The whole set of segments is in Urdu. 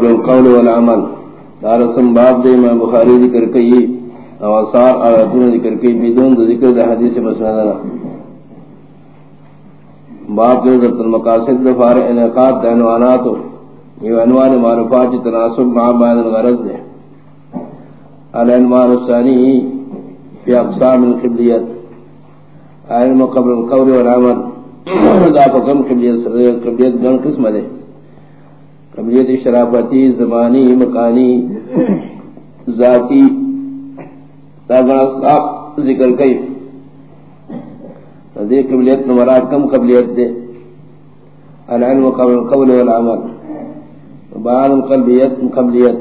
العلم القول والعمل. دار سم باب دے میں بخاری ذکر کئی او اثار آیاتون ذکر کئی بدون ذکر دے حدیث مسندنا باب دے ذکر المقاصد دے دفار انعقاد دے عنواناتو. یہ عنوان معرفات تناسب مع بعد الغرض دے العنوان الثانی فی اقسام القبلیت. علم قبل القول والعمل. دا فقم قبلیت قبلیت جن قسم دے قبلیت شرافتی زمانی مکانی، ذاتی ذکر کئی۔ دے قبلیت نمرات کم قبلیت دے۔ العلم قبل القول والعمل۔ بیان القبلیت قبلیت۔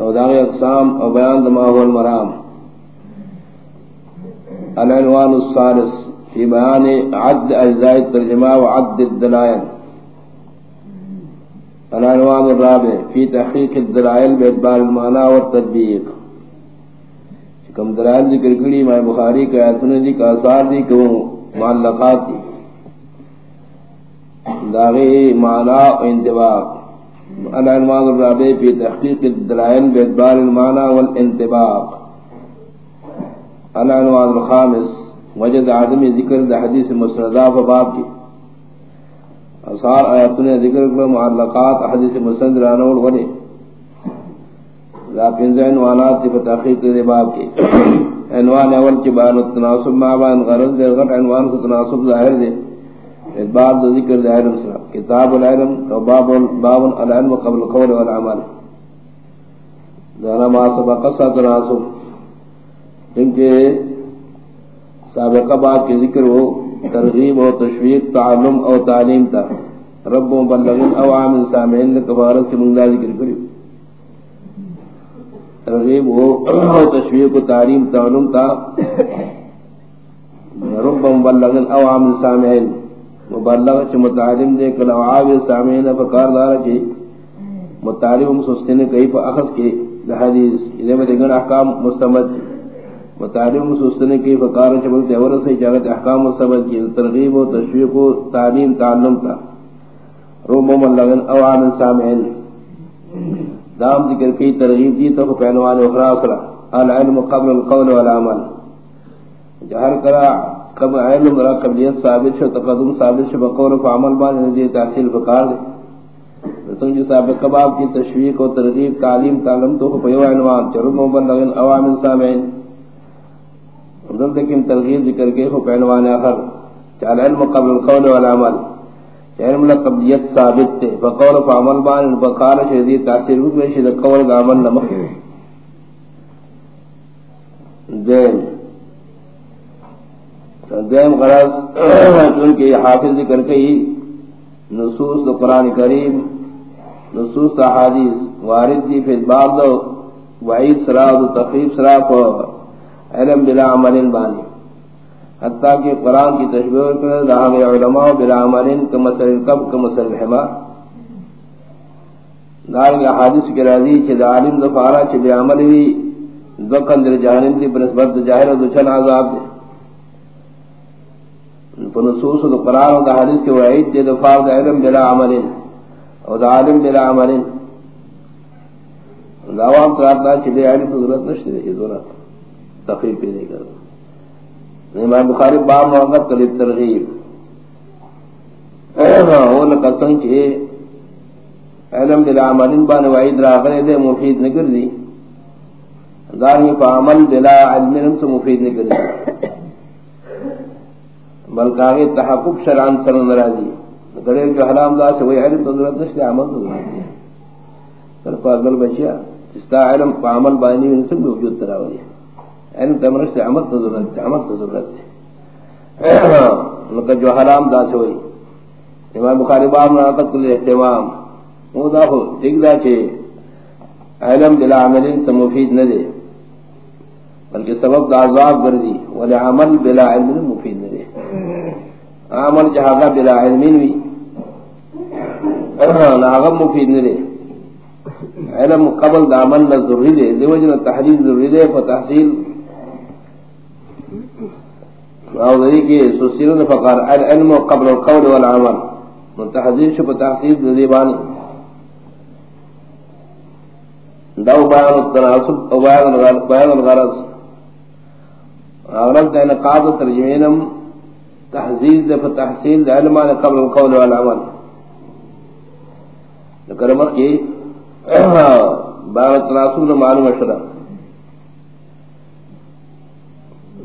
او داغی اقسام او بیان دما هو المرام۔ العنوان الثالث في بیان عد اجزاء الترجمہ وعد الدلائل۔ العنوان الرابع في تحقيق الدلائل بإدبار المعنى والتدبيق کم دلائل ذکر کری میں بخاری کا آیتن دی، کا اثار دی کہ وہ معلقات دی. داغی معنی و انتباق العنوان الرابع في تحقيق الدلائل بإدبار المعنى والانتباق العنوان الخامس، وجد عدم ذکر دا حدیث مسندہ فباب کی. اثار آیاتن ذکر کرو معلقات حدیث مسند رانول غنی لیکن زین وانات تی فتحقیق دی باب کی۔ عنوان اول کی بیان التناسب ما بان غرض دے غٹ عنوان سے تناسب ظاہر دے۔ باب دا ذکر دے علم سلام کتاب العلم و باب باب العلم قبل قول والعمل۔ دانا ما سبق سا تناسب۔ کیونکہ سابقہ باب کی ذکر ہو۔ ترغیب و تشویق، تعلم او تعلیم تا. رب و بلغن او عامل سامعین لکبارت کی منگلہ ذکر کری ترغیب و تشویق و تعلیم، تعلم تا. رب و بلغن او عامل سامعین. مبلغ چھ متعلم دے کل او عامل سامعین فکار دارا چھ متعلم سستین کئی فا اخذ کے حدیث اذا میں دیگر احکام مستمد. متعلم سستنے کی فقار چبل تیور سے جاگت احکام و سبب کی ترغیب و تشویق و تعلیم تعلم تا۔ روم من لگن او عامل سامعین۔ دام ذکر کی ترغیب دی تو پہنوان اخرى اخرى العلم قبل القول والعمل۔ جہر کرا کب علم را قبلیت ثابت شو، تقدم ثابت شو، بقول و عمل بان نجی تحصیل فقار دے۔ تم جو سابق کباب کی تشویق و ترغیب، تعلیم تعلم تو پیو عنوان چرم من لگن او عامل سامعین۔ دل لیکن ترغیب ذکر کے ہو پہلوان آخر چال علم قبل القول والعمل علم لقبلیت ثابت تے، فقول فعمل بان بقال شدید تاثیر ہو گئے شدید قول کا عمل نمک۔ دین۔ دین غرض چونکہ حافظ ذکر کے ہی نصوص دو قرآن کریم، نصوص حادیث وارد دی فی باب دو وعید سرا دو تقریب سرا کو علم بلا عمل بانی حتیٰ کہ قرآن کی تشبیر کرنے رہا گئے علماء بلا عمل کمسر القب کمسر الحما دار کے حادث کے راضی چھے عالم دفارا چھے بے عمل بھی دو قندر جہنم دی بنسبت جاہر و دچن عذاب دے فنصوص دو قرآن دا حدیث کے وعید دے دفار دا علم بلا عمل و دا عالم بلا عمل دعوام تراتنا چھے بے علم ضرورت نشتے دے ضرورت. تقریب پیدا کر امام بخاری باب محمد کلی ترغیب ہاں، وہ لکسن چھے علم بلا عمل بان وعید راغر دے مفید نکر دی۔ دارنگی پا عمل بلا علم سے مفید نکر دی۔ بلکہ آگے تحقق شرعان سر نرازی دلیل جو حرام دا سے وہی علم تو ضرورت نشتے، عمل تو ضرورت ہے طرف اگل بچیا جستا علم پا عمل بانی انسان بھی وجود تراولی ہے علم تمرش سے عمل تو ضرورت ہے عمل تو ضرورت ہے۔ مطلب جو حرام دا سے ہوئی۔ امام بخاری باب ناقت کل احتمام وہ دا ہو، دیکھ دا چھے علم بلا عمل سے مفید نہ دے، بلکہ سبب دا عذاب گردی۔ ولی عمل بلا علم مفید نہ دے۔ عمل جہاں بلا علمین بھی ناغم مفید نہ دے۔ علم قبل دا عمل نہ ضروری دے دے وجہ تحریر ضروری دے، فتحصیل او دې کې سوسیرن فقار العلم قبل القول والعمل۔ متحذير شو تحقیق دې دو بیان التناسب او بیان الغرض بیان الغرض۔ غرض کا انقاض ترجمینم تحزیز دے فتحسین دے علمان قبل القول والعمل۔ لکرمت کی بیان التناسب دے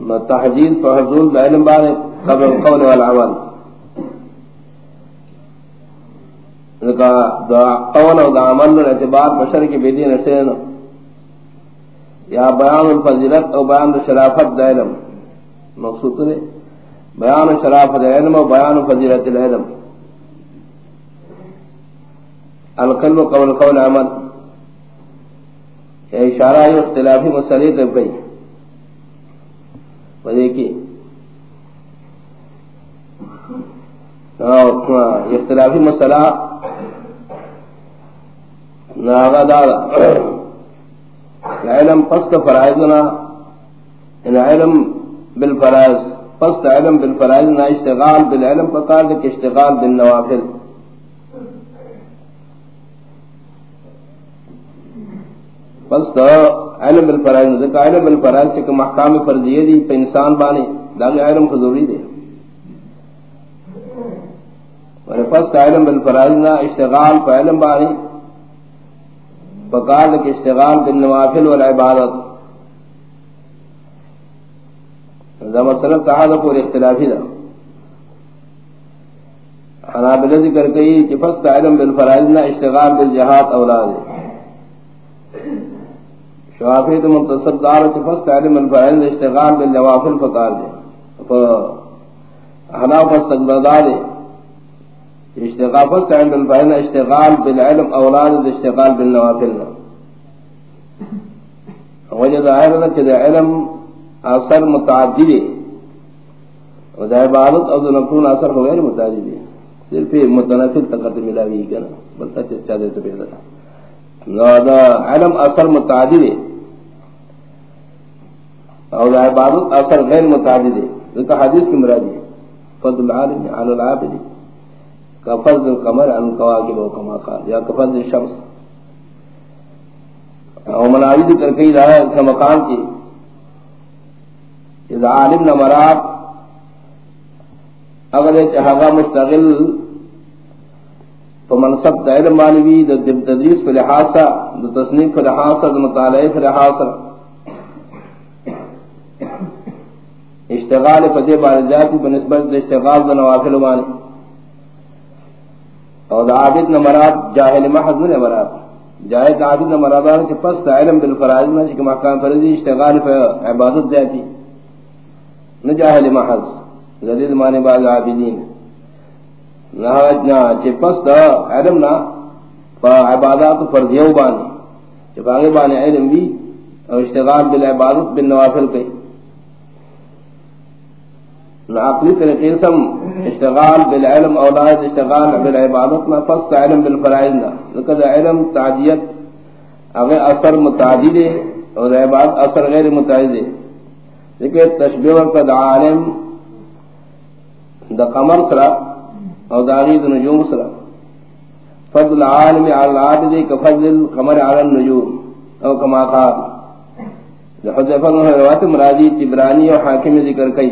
معلوم شدہ تحزیز فحضول دے علمان قبل القول والعمل قول او دا عمل دا اعتبار بشر کی بیدین حسین یا بیان الفضیلت او بیان دا شرافت دا علم. مقصود نے بیان شرافت علم او بیان فضیلت العلم القلب قول قول عمل. اشارہ اختلافی مسئلے تب گئی وہ دیکھیے اختلافی مسئلہ ناغا دادا علم پست فرائضنا ان علم بالفرائض پست علم بالفرائض نا اشتغال بالعلم پکار دے اشتغال بالنوافل پست علم بالفرائض ذکا علم بالفرائض چکا محکام پر فرضیہ دی پہ انسان بانے داغی علم خضوری دے اور پست علم بالفرائض نا اشتغال پہ علم بانے فقال کے اشتغال بالنوافل والعبادت. دا مسئلہ صحابہ کو اختلافی دا حنابلہ ذکر کئی کہ فست علم بالفرائض نا اشتغال بالجہاد اولاد. ہے شوافی تو منتصب دار کہ فست علم بالفرائض اشتغال بالنوافل فقال دے۔ حناب فستقبل دے اشتغال فستعين بالفعل اشتغال بالعلم اولاد اشتغال بالنوافل وجد ظاهر کہ علم اثر متعدد ہے اور عبادت او نفون اثر غیر متعدد ہے صرف متنفل تقدم ملاوی کنا، بلتا چچا دے تو پیدا۔ نو دا علم اثر متعدد ہے اور عبادت اثر غیر متعدد ہے تو حدیث کی مرادی ہے. فضل العالم علی العابد کفض القمر، عن الكواكب وكما قال. یا کفض الشمس. او مناوی ذکر کئی رہا ہے اس مقام کی. اذا عالم نمرات اگر چہاگا مستغل تو منصب دا علم مانوی دا تدریس پر لحاظا دا تصنیف پر لحاظا دا مطالعہ پر لحاظا اشتغال فدی بارجاتی بنسبت دا اشتغال دا نوافل مانی اور عابد نہ مراد، جاہل محض نہ مراد۔ جاہد عابد نہ مراد ہے کہ پس علم بالفرائض میں کہ مقام فرضی اشتغال پر عبادت ذاتی نہ جاہل محض، زدید معنی بعض عابدین۔ نہ نہ کہ پس علم نہ عبادات فرضیوں بانی. جب آگے بانی علم بھی اور اشتغال بالعبادت بالنوافل کئی. عقلی طریقے سم اشتغال بالعلم اولاد اشتغال بالعبادت نہ فست علم بالفرائض نہ ذکر علم تعدیت اگر اثر متعدد ہے اور عبادت اثر غیر متعدد ہے ذکر تشبیہ قد عالم دا قمر سرا اور داغید نجوم سرا۔ فضل عالم على العابد كفضل القمر على النجوم، او كما قال۔ حذیفہ نے روایت مرادی تبرانی اور حاکم ذکر کئی۔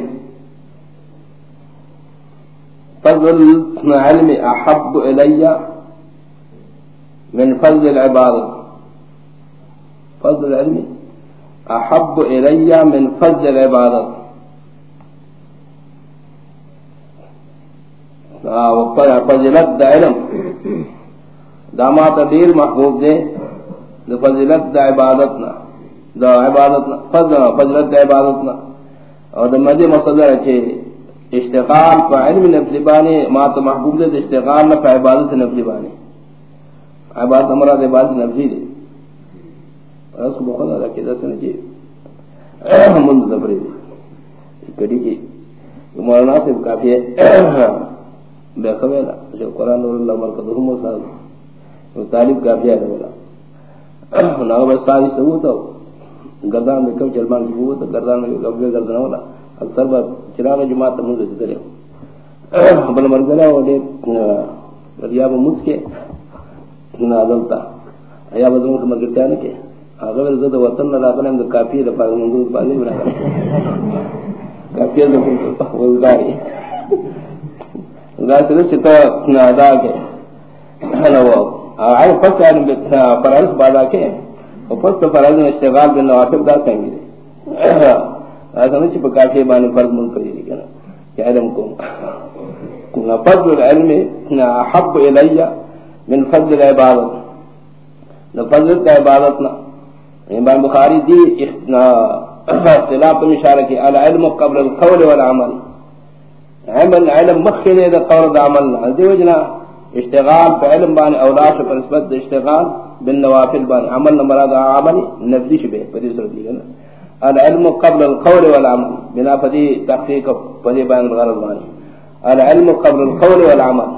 فضل العلم احب الي من فضل العبادة فضل العلم احب الي من فضل العبادة فضلت دا علم. دا ما تدیر محبوب دے دا فضلت دا عبادتنا دا عبادتنا فضلت دا عبادتنا اور دا مدی مصدر ہے اشتغال پا علم نفلی بانے ما تو محبوب دے اشتغال پا عبادت نفلی بانے عبادت امراد عبادت نفلی دے اس کو بخدا رکھے دس نے جی منذ دبری دے کڑی کی مولانا سے کافی ہے. بے خبر جو قرآن نور اللہ مرکز ہم صاحب طالب کافی ہے بولا. نہ بس ساری ثبوت ہو گردان میں کب جلمان کی ثبوت گردان میں کب گردان والا اکثر بات چراغ جماعت منگ سے کرے بل مرگلا وہ دے ریا وہ کے نہ عدلتا یا بدلوں سے مگر کیا کہ اگر زد وطن نہ لاگنے ہم کافی دفعہ منظور پانی بنا کافی دفعہ وزداری ذات سے ستا ادا کے ہلو بادا کے اور پس میں اشتغال دا کہیں گے فرض دی کنا. کہ علم کو. فضل العلم حب الی من فضل العبادت. فضل امام بخاری دی اختلاف اشارہ کی العلم قبل القول والعمل. عمل، علم مخنے دا قول دا عمل دی وجنا اشتغال پہ علم بان اولاش پر نسبت اشتغال، بالنوافل بان عمل مراد عمل نفسی شبہ، پدی صورت دی گنا العلم قبل القول والعمل۔ بنا پدی تحقیق پدی بان غرض بانی۔ العلم قبل القول والعمل۔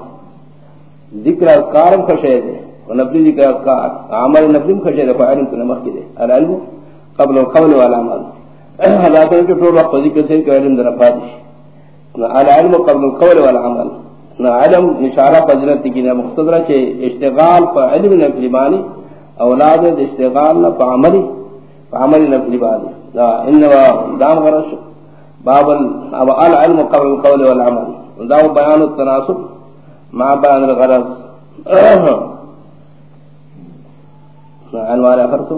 ذکر اذکار کشے دے۔ ونفلی ذکر اذکار۔ عمل نفلی کشے دے فعلم تو نمخ دے۔ العلم قبل القول والعمل۔ اللہ تعالی کے طور وقت ذکر سے کہ علم در افادش۔ العلم قبل القول والعمل. علم اشارہ فضلت کی نہ مختصرہ چھے اشتغال پا علم نفلی بانی اولاد اشتغال نہ پا عملی پا عملی نفلی بانی. انہا دام غرش باب العلم قبل القول والعمل. داو بیان التناسب مع بیان الغرض. عنوان اخرتو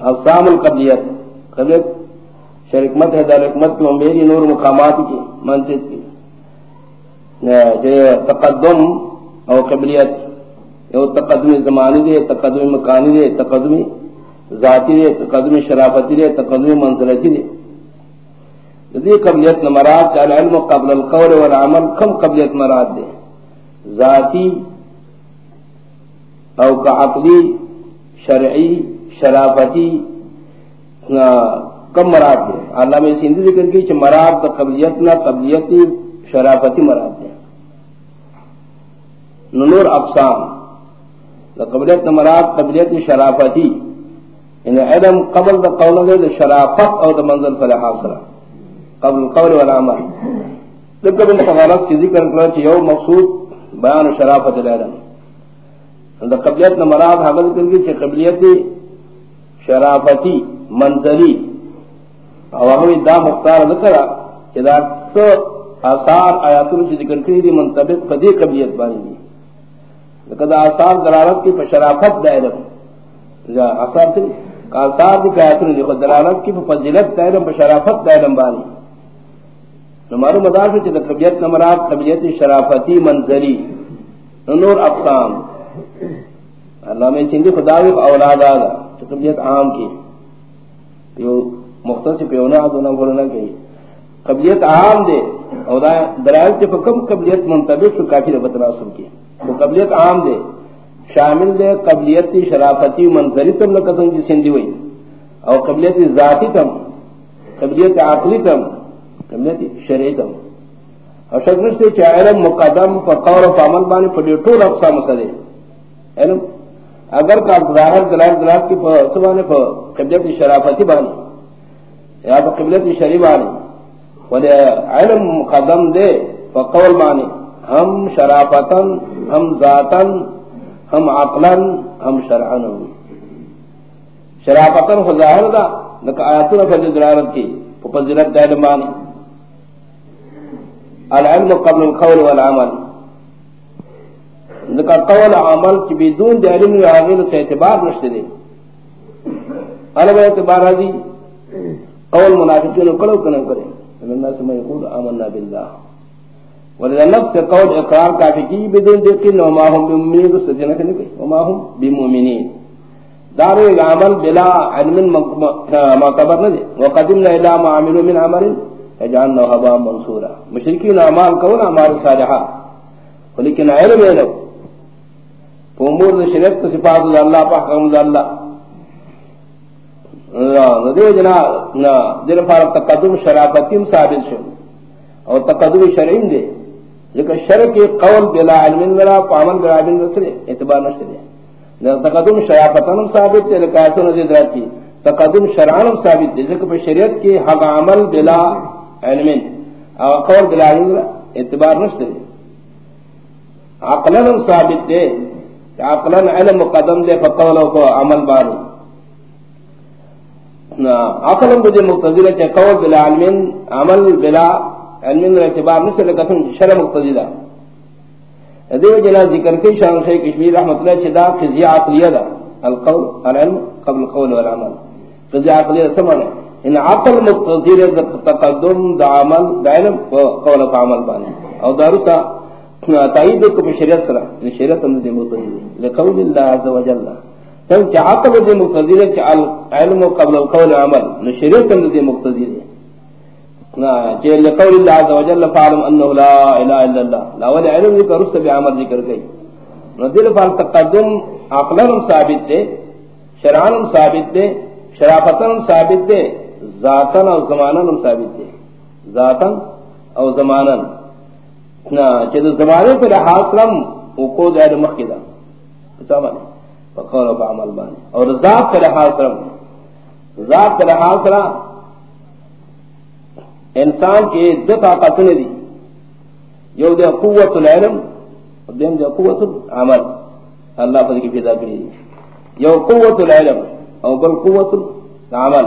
اقسام القبلیت. قبلیت شرکمت ہے، دار حکمت کی، میری نور مقامات کی منصد کی۔ جو تقدم او قبلیت، یو تقدم زمانی دے تقدم مکانی دے تقدم ذاتی دے تقدم شرافتی دے تقدم منزلتی دے۔ ذی قبلیت مراد، چاہے علم قبل القول والعمل، کم قبلیت مراد دے۔ ذاتی او کا عقلی، شرعی، شرافتی کم مراد دے اللہ میں سندھی ذکر کی چھ مراد دا قبلیت نہ قبلیتی شرافتی مراد دے نور اقسام۔ دا قبلیت نہ مراد قبلیت شرافتی۔ یعنی ان علم قبل دا قول دے شرافت او دا منزل پر حاصلہ قبل القول والعمل لکہ بن تغالت کی ذکر کرنا چاہیے یو مقصود بیان شرافت العلم دا قبلیت نمراد حقل کر گئی چاہیے قبلیت شرافتی منزلی۔ او ہمیں دا مختار ذکرہ کہ دا تو آثار آیاتوں سے ذکر کری دی منطبق فدی قبلیت بانی دی لکہ دا آثار دلالت کی شرافت دا علم. آثار تھی آثار دی کہ آیاتوں نے دلالت کی فضلت دا علم شرافت دا علم بانی نمارو مدار سے طبیعت نمرات طبیعت شرافتی منظری نور اقسام. اللہ میں سندھی خداوی اولاد آگا تو طبیعت عام کی. پیو مختص پیونا دونا بولنا کہی قبلیت عام دے. او دلائل کے فکم قبلیت منطبق تو کافی ربط راسم کی. تو قبلیت عام دے. شامل دے قبلیت شرافتی منظری تم نے قسم کی جی سندھی ہوئی. اور قبلیت ذاتی تم. قبلیت عقلی تم. قبلیت شرعی دم اور شکر سے چاہے علم مقدم پر قول و عمل بانے پر ٹول اقسام سدے علم. اگر کا ظاہر دلال دلال کی سبانے پر قبلت شرافتی بانے. یا پر قبلت شریف بانے ولی علم مقدم دے پر قول بانے ہم شرافتا ہم ذاتا ہم عقلا ہم شرعا. شرافتا ظاہر دا لکہ آیاتنا فجر دلالت کی فضلت دا علم بانے العلم قبل القول والعمل. ذکر قول عمل کی بدون دے علم یا غیر سے اعتبار نشتے دے علم اعتبار دی قول منافقین کلو کنن کرے۔ الناس ما يقول آمنا بالله ولذا نفس قول اقرار کافی کی بدون دیقین وما هم بمؤمنین اس جنہ کنے کہ وما هم بمؤمنین دار العمل بلا علم معتبر نہ دے وقدمنا الى ما عملوا من عمل۔ اجعلنا هبا منصورا۔ مشرکین اعمال کون اعمال صالحہ لیکن علم ہے لو۔ امور شریعت صفات اللہ پاک احکام اللہ۔ ندی جنا دل فار تقدم شرافتی ثابت شو. اور تقدم شرعی دے لیکن شرع کے قول بلا علم ولا پامن بلا علم سے اعتبار نہ نہ تقدم شرافتا ثابت ہے لیکن ایسا نزید ندی درتی تقدم شرعان ثابت ہے لیکن شریعت کے حق عمل بلا علم. او قول بلا علم اعتبار نشتے عقلا ثابت دے عقلا علم مقدم دے فقول کو عمل بارو. عقل مجھے مقتدر ہے کہ قول بلا علم عمل بلا علم اعتبار نہیں سے لکھن شرع مقتدر ہے دیو جنا ذکر کی شان شیخ کشمیر رحمۃ اللہ چدا فزی عقلیہ دا، القول، العلم قبل القول والعمل۔ فزی عقلیہ سمانا ان عقل مقتدر تقدم، دا عمل، دا علم قول و عمل بانے۔ او دارسا تائید کو شریعت سرا شریعت ہم دے مقتدر لقول اللہ عز وجل تم کہ عقل دے مقتدر ہے کہ علم قبل القول عمل. نو شریعت ہم دے مقتدر ہے. نا، کہ لقول اللہ عز وجل فعلم انه لا اله الا الله لا ولا علم ذکر اس بھی عمل ذکر گئی نو دل فال تقدم عقلا ثابت دے شرعا ثابت دے شرافتا ثابت دے ذاتا او زمانا ثابت دے. ذاتا او زمانا نا، کہ زمانے پر حاصلم وقود علم مخدا سمجھ فقول و عمل بانی اور ذات کا لحاظ رم ذات کا لحاظ رم انسان کے دو طاقت نے دی. یو دے قوت العلم دیم دے قوت العمل. اللہ فضل کی فضا کری. یو قوت العلم، او بل قوت العمل.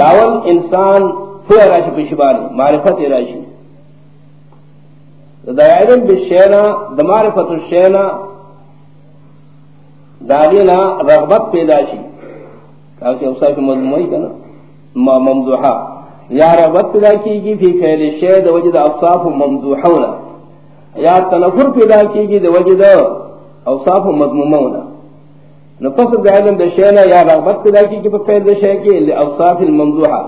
لاول انسان پھر راشی پشبانی معرفت راشی. دا علم بالشینا دا معرفت الشینا داغینا رغبت پیدا شی کہا کہ مضموعی کنا ممدوحا یا رغبت پیدا کی گی فی فیل شید وجد اصاف ممدوحونا یا تنفر پیدا کی گی وجد اصاف مضمومونا. نفس دعلم دشینا یا رغبت پیدا کی گی فیل شید کی لأصاف الممدوحا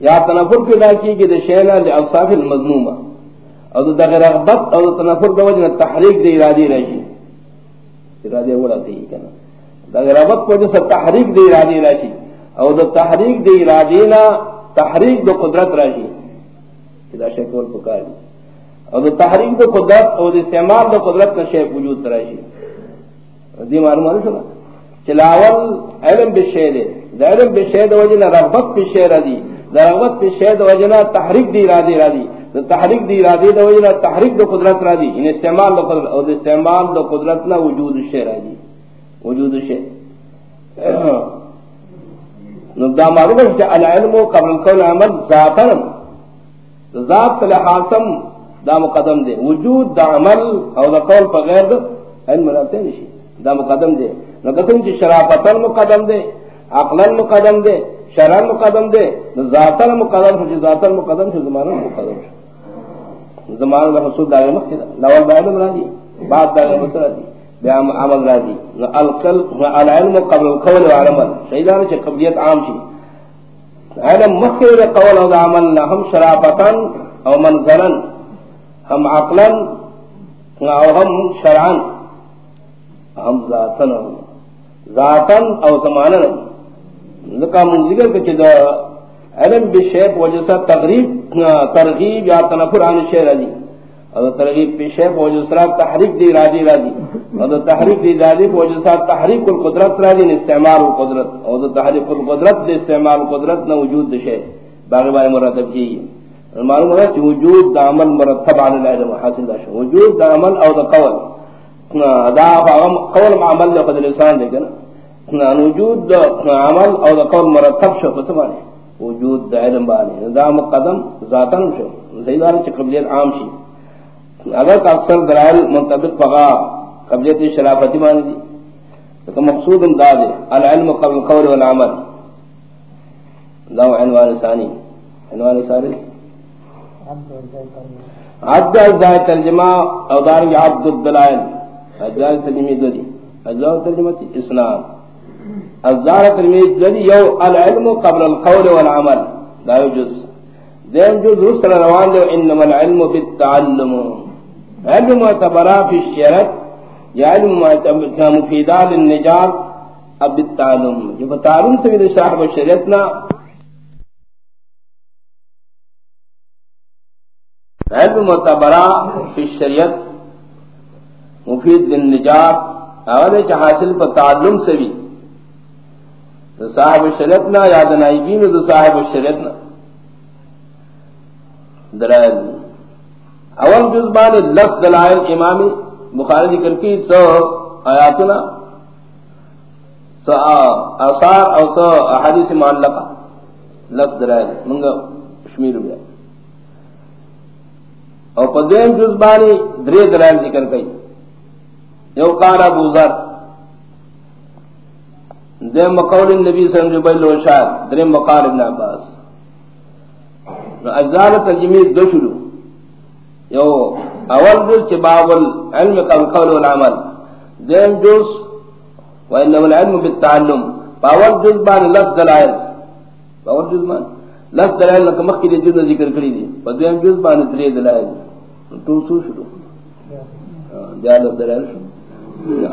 یا تنفر پیدا کی گی دشینا لأصاف المضموما اور دا رغبت اور تنفر دا وجد تحریک دی ارادی رہی ارادے وڑا تھی کنا۔ دا ربط کو جو تحریک دے ارادے راشی، او دا تحریک دے ارادے نا تحریک دو قدرت راشی۔ دا شکل پکار دی۔ او دا تحریک دو قدرت، او دا استعمال دو قدرت نا شیخ وجود راشی۔ دی معلوم آنے سنا چلاول علم بشید دا علم بشید وجنا رغبت بشید دی۔ دا رغبت بشید وجنا تحریک دے ارادے راشی تحریک دی ارادی دا وجنا تحریک دو قدرت را دی. ان استعمال دو قدرت او استعمال دو قدرت نا وجود شے را دی. وجود شے نو دا معلوم ہے کہ العلم قبل القول عمل ذاتا. ذات لحاسم دا مقدم دے. وجود دا عمل او دا قول پا غیر دا علم رابطے نشی. دا مقدم دے. نو قسم چی شرافتا مقدم دے، عقلا مقدم دے، شرعا مقدم دے. ذاتا مقدم شو، ذاتا مقدم شو، زمانا مقدم شو. زمان میں حصول داغے مخی دا. لول با علم را بعد داغے مخی را بیا عمل را دی. العلم قبل القول و عمل. شہیدانا چھے قبلیت عام چی علم مخی دا قول و عمل. ہم شرافتا او منزلا ہم عقلا. او ہم شرعا. ہم ذاتا ذاتا او زمانا لکا من ذکر کچھ علم بشیب وجہ سے تغریب ترغیب یا تنفر عن شیر علی اور ترغیب بشیب وجہ سے تحریک دی راجی راجی اور تحریک دی راجی وجہ سے تحریک القدرت راجی استعمال القدرت. اور تحریک القدرت دے استعمال القدرت نہ وجود دشے باقی بارے مرتب کی معلوم ہے کہ وجود دا عمل مرتب عن العلم حاصل دا شو وجود دا عمل او دا قول. دا قول مع عمل لقد الانسان دے کنا وجود دا عمل او دا قول مرتب شو فتمانے وجود دا علم بانی دا مقدم ذاتن شو زیدار چی قبلیت عام شی. اگر اکثر درائل منطبق فغا قبلیت شرافتی مانی دی. تو مقصود دا دے. العلم قبل قول والعمل. دا عنوان ثانی. عنوان ثانی. عبد اجزاء ترجمہ او دارنگی عبد الدلائل. اجزاء ترجمہ دو دی. اجزاء ترجمہ اسلام الزار ترمید جدی یو العلم قبل القول والعمل. دا یو جز. دیم جز رسل روان دیو انما العلم بالتعلم علم معتبرا فی الشرط یا علم معتبرا مفیدا للنجات اب بالتعلم جو بتعلم سے بھی صاحب الشریعتنا علم معتبرا فی الشریعت مفید للنجات اول حاصل پر تعلم سے بھی. صاحب شریعتنا یا دنائبین دو صاحب شریعتنا دلائل اول جزبان لفظ دلائل امامی بخاری ذکر کی، سو آیاتنا، سو آثار او سو احادیث معلقہ. لفظ دلائل منگا شمیر ہویا او پا دین جزبانی درے دلائل ذکر کئی یو قال ابو ذر دیم مقول النبی صلی اللہ علیہ وسلم جبیل و شاید درے مقال ابن عباس۔ اجزال ترجمی دو شروع۔ یو اول جز چی باب العلم قول والعمل۔ دیم جز وانما العلم بالتعلم۔ باور جز بان لفظ دلائل۔ باور جز بان لفظ دلائل لکه مخکې د جز ذکر کړی دي په دیم جز بان درې دلائل۔ تو سو شروع۔ بیا لفظ دلائل شو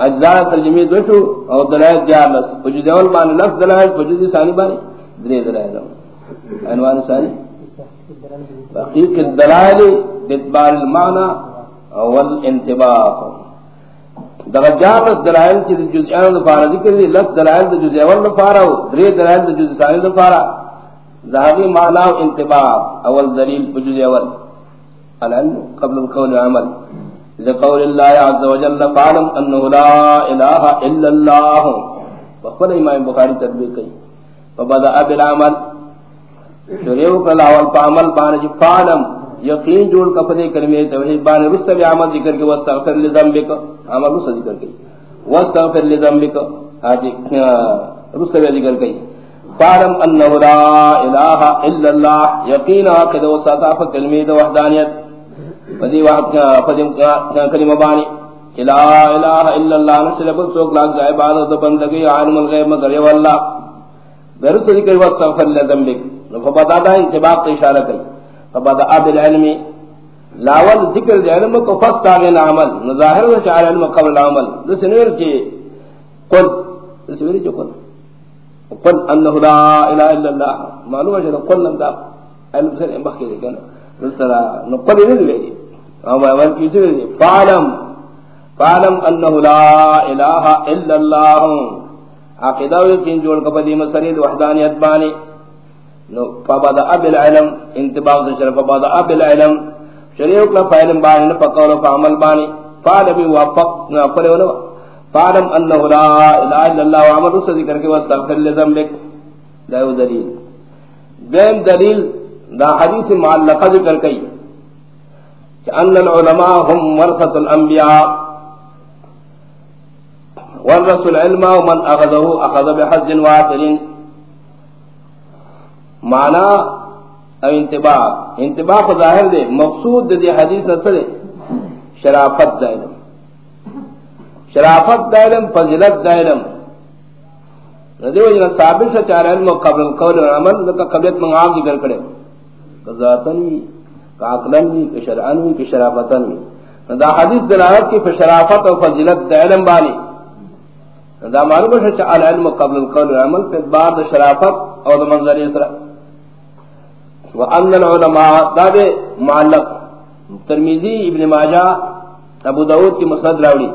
اجزاء ترجمه دو شو او دلائل جالس په جز اول بان لفظ، دلائل په جز ثانی باندې درې دلائل عنوان ثانی؟ تحقیق الدلائل باتبار المعنى والانتباه درجات دلائل کی جزئیان دفارہ ذکر دی لس دلائل دا جزئی اول دفارہ ہو دری دلائل دا جزئی ثانی دفارہ ذہبی معنی و انتباع اول دلیل پا جزئی اول۔ العلم قبل القول عمل لقول اللہ عز وجل فعلم انه لا الہ الا اللہ فقال امام بخاری تربیت کئی فبدأ بالعمل. شریعو کل اول پا عمل پانجی فعلم یقین جوڑ کا فدی کلمہ توحید بان رست بھی عمل ذکر کے واستغفر لذنبک. عمل رست ذکر کی واستغفر لذنبک. ہاں جی، آج رست بھی ذکر کی فارم انه لا الہ الا اللہ. یقین آقد وسطا فکلمہ وحدانیت. فدی وحد فدی کلمہ بانی. لا الہ الا اللہ نسل بل سوک لاک عبادت بندگی، عالم الغیب مگر یو اللہ برست ذکر واستغفر لذنبک فبدا دا انتباق اشارہ کریں فبدا بالعلم لاول ذکر العلم کو فستا من عمل نظاہر و چار علم قبل عمل دس لسنویر کی قل. دس لسنویر کی قل. قل انه لا اله الا الله معلوم ہے کہ قل نہ علم سے بخیر ہے نا رسلا نقل نہیں دی او اول کی سے فعلم فعلم انه لا اله الا الله عقیدہ یقین جوڑ کبدی مسرید وحدانیت بانی نو فبدا بالعلم انتباه شرف فبدا بالعلم. شریعہ کا فعلم بانی نہ پکولو عمل بانی. فعل بھی وافق نہ کرے ولو فعلم انه لا اله الا الله وعمل اس ذکر کے واستغفر لذنبك لا دلیل. دین دلیل، دا حدیث معلقہ ذکر کئی. ان العلماء هم ورثه الانبیاء ورثوا العلم ومن اخذه اخذ بحظ وافر معنی او انتباہ انتباہ کو ظاہر دے مقصود دے, حدیث نصر شرافت دائلم شرافت دائلم فضلت دائلم ندیو جنہ ثابت سے چار علم قبل القول والعمل لکا قبلیت من عام ذکر کرے. قضاتن بھی قاقلن بھی کشرعن بھی۔ بھی دا حدیث دلالت کی فشرافت و فضلت دائلم بانی۔ دا معلوم ہے کہ علم قبل القول والعمل پہ بعد شرافت اور منظر اسرائیل وان العلماء داد معلق ترمذی ابن ماجہ، ابو داؤد کی مسند راوی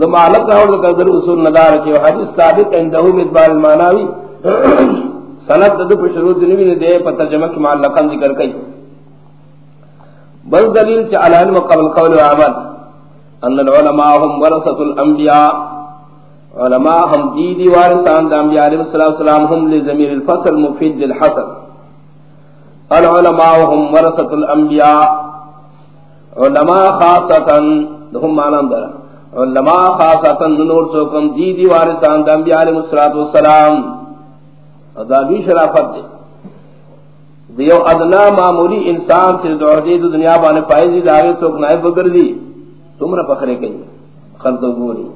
تو معلق راوی کا در اصول ندار کہ حدیث ثابت عنده مدبار المعناوی۔ سند دد شروط نبی نے دے پر ترجمہ کی معلق ذکر کئی۔ بل دلیل کہ علم قبل قول و عمل. ان العلماء هم ورثه الانبیاء. علماء ہم دیدی وارثان انبیاء علیہ السلام هم لزمیر الفصل مفید للحسن العلماء هم ورثة الانبیاء. علماء خاصتا دهم معنی در علماء خاصتا نور سوکم دی دی وارثان دا انبیاء علیہ السلام. دا بھی شرافت دے. دیو ادنا معمولی انسان تیر دوڑی دو دنیا بانے پائزی داگے سوک نائب بگر دی۔ تمرا پخرے کئی خلطو گوری۔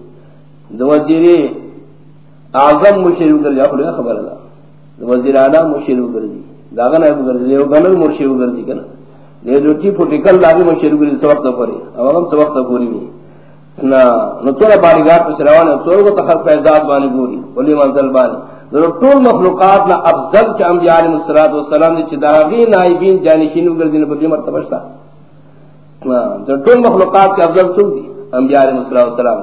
دو وزیری اعظم مشیرو کر جا خلویا خبر اللہ دو وزیر آدم مشیرو کر دی۔ داغه نه وګرځي یو ګنل مرشي وګرځي کنه دې دوټي فوټی کل لاګي مرشي وګرځي څو وخت پورې او هم څو وخت پورې وي نا، نو ټول باندې ګار په روانه څو وخت خلق پیداد باندې ګوري ولي منزل باندې نو ټول مخلوقات لا افضل چې انبیاء علیهم الصلوات والسلام چې داغي نائبین جانشین وګرځي په دې مرتبه شته نا ټول مخلوقات کې افضل څوک دي انبیاء علیهم الصلوات والسلام.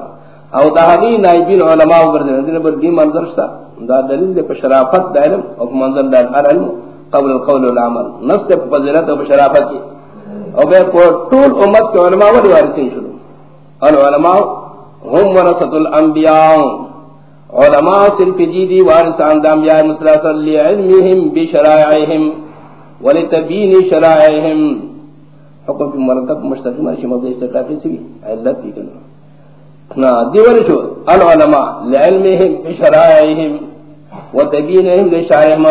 او داغي نائبین علماء وګرځي دې په دې منظر شته دا دلیل په شرافت د علم او منزل د علم قبل القول والعمل. نفس تے فضیلت و شرافت کی. او بے کو طول امت کے علماء ولی وارثین شروع العلماء هم ورثت الانبیاء. علماء صرف جیدی وارثان دام یا مصلاصل لعلمهم بشرائعهم ولتبین شرائعهم حکم کی مرتب مشتقی مرشی مبدی استقافی سوی، علت کی کنو نا دیور شو، العلماء لعلمهم بشرائعهم وتبینهم لشرائعهم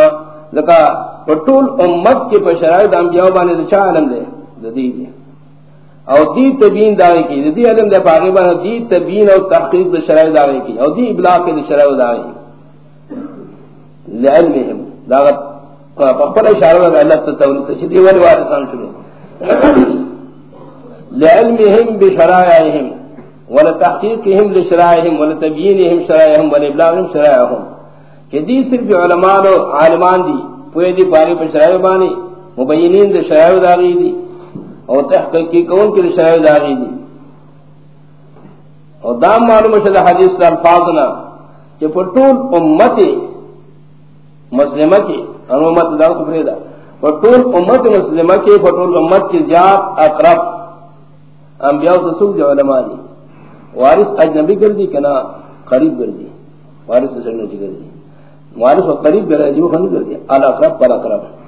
لکا، پٹول امت کے پشرائع دام بیاو دچا علم دے؟ ددید دے او دی تبین داوی کی، دی علم دے پاگی بنا دی تبین او تحقیق دے شرائع داوی کی، او دی ابلاغ دے شرائع داوی کی۔ لعلمهم داغت پخبر اشارہ دا اللہ تتولی سے دی ولی وارسان شروع لعلمهم بشرائعهم ولتحقیقهم لشرائعهم ولتبینهم شرائعهم ولابلاغهم شرائعهم کہ دی صرف علماء و عالمان دی پوئے دی پاری پر شرائع بانی، مبینین دے شرائع داوی دی۔ اور تحقیقی کون کی رشاہ داغی دی؟ اور دام معلوم شد حدیث در فاضنا کہ پٹول امت مسلمہ کی اور امت دار کو فریدا پٹول امت مسلمہ کی پٹول امت کی زیاد اقرب۔ انبیاء سے سوک جو علماء دی۔ وارث اجنبی کر دی کنا قریب کر دی۔ وارث سے سرنے جی کر دی۔ وارث و قریب کر دی وہ خند کر دی۔ الاقرب پر اقرب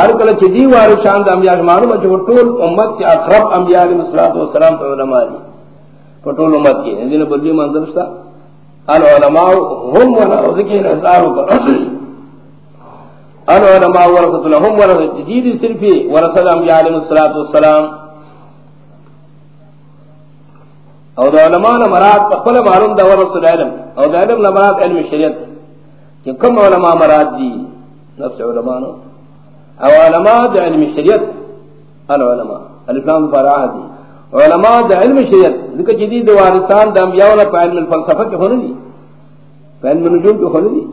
ہر کل چدی وار شان د انبیاء معلوم ہے جو ټول امت کے اقرب انبیاء علیہ الصلوۃ والسلام تو علماء دی ټول امت کی یعنی ان نے بلدی منظر تھا العلماء هم ولا ذکر اثار العلماء ورثۃ لهم ورثۃ جدید صرف ورثۃ انبیاء علیہ الصلوۃ والسلام. او د علماء مراد خپل معلوم دا ورثۃ علم. او د علم مراد علم شریعت. کہ کم علماء مراد دی نفس علماء او علماء دا علم شریعت. العلماء الاسلام فراہ دی. علماء دا علم شریعت. ذکر جدید وارثان دا انبیاء پا علم الفلسفہ کے ہونے دی پا علم نجوم کے ہونے دی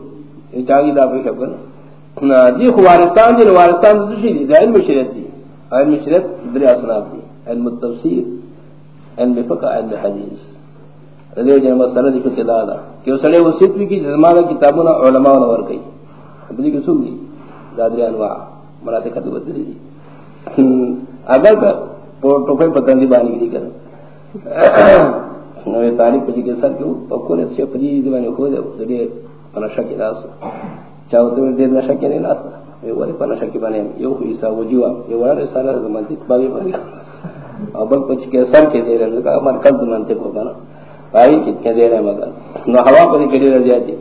یہ چاہی دا پیش اپنا دی خوارثان دی وارثان دا دوشی دی دا علم شریعت دی علم شریعت در اصناف دی علم التفسیر، علم فقہ علم حدیث. رضی جن مسئلہ دی فقہ دادا کہ اس نے وہ ستوی کی زمانہ کتابوں علماء نور کئی ابھی کہ سن دی دادری انواع. مراتے کا تو بدلی دی اگر کا ٹوپے پتندی بانی گری کر نوے تاریخ پجی کے سر کیوں؟ پکو نے اچھے پجی دیوانے کھو دے دے پنشا کی ناس چاہو تو دے نشا کی نہیں ناس یہ والے پنشا کی بنے یہ عیسا وجوا یہ والا رسالہ زمان تک باغی بانی ابل کچھ کے سر کے دے رہے کہا ہمارا کل زمان تک ہوگا نا. بھائی کتنے دے رہے مگر. نہ ہوا پر کڑی رہ جاتی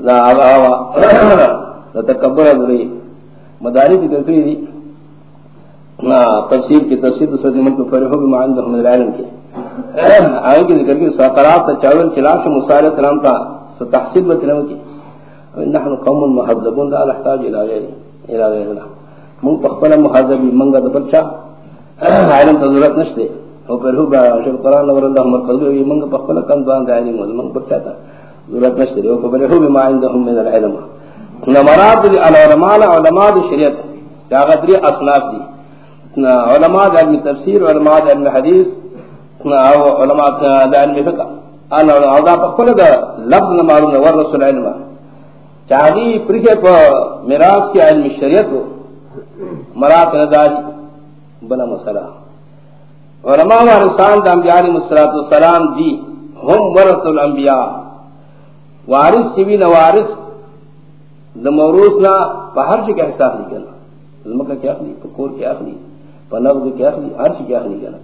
نہ ہوا ہوا نہ تکبر ادھری مداری کی تفسیر دی، نا تفسیر کی تفسیر تو سوچ من کو فرح بھی مان دو العالم کی آئے کی ذکر کی ساقرات چاول چلاش موسی علیہ السلام کا تحصیل بتلو کی۔ نحن قوم محذبون لا نحتاج الى غير الى غیر غيرنا من بخبل محذب من قد بلچا علم ضرورت نشتے۔ او پر ہو با شر قران اور اللہ مرقد من بخبل کم بان دانی من بلچا تھا ضرورت نشتے۔ او پر ہو بما عندهم من العلم نمرات دی علماء علماء دی شریعت. جاغت دی اصناف دی علماء دی علم تفسیر، علماء دی علم حدیث علماء دی علم فقہ انا علماء پکل دا لفظ نمارو نور رسول علم چاہی پرکے پا میراث کی علم شریعت ہو مرات نداری بلا مسئلہ علماء وارثان دا انبیاء علیہ السلام دی ہم ورث الانبیاء. وارث چوی نوارث دا موروث نا پا ہر چی کا حساب نہیں کرنا ظلمکہ کیا اخلی پا کور کیا اخلی پا نغد کیا اخلی ہر چی کیا اخلی کرنا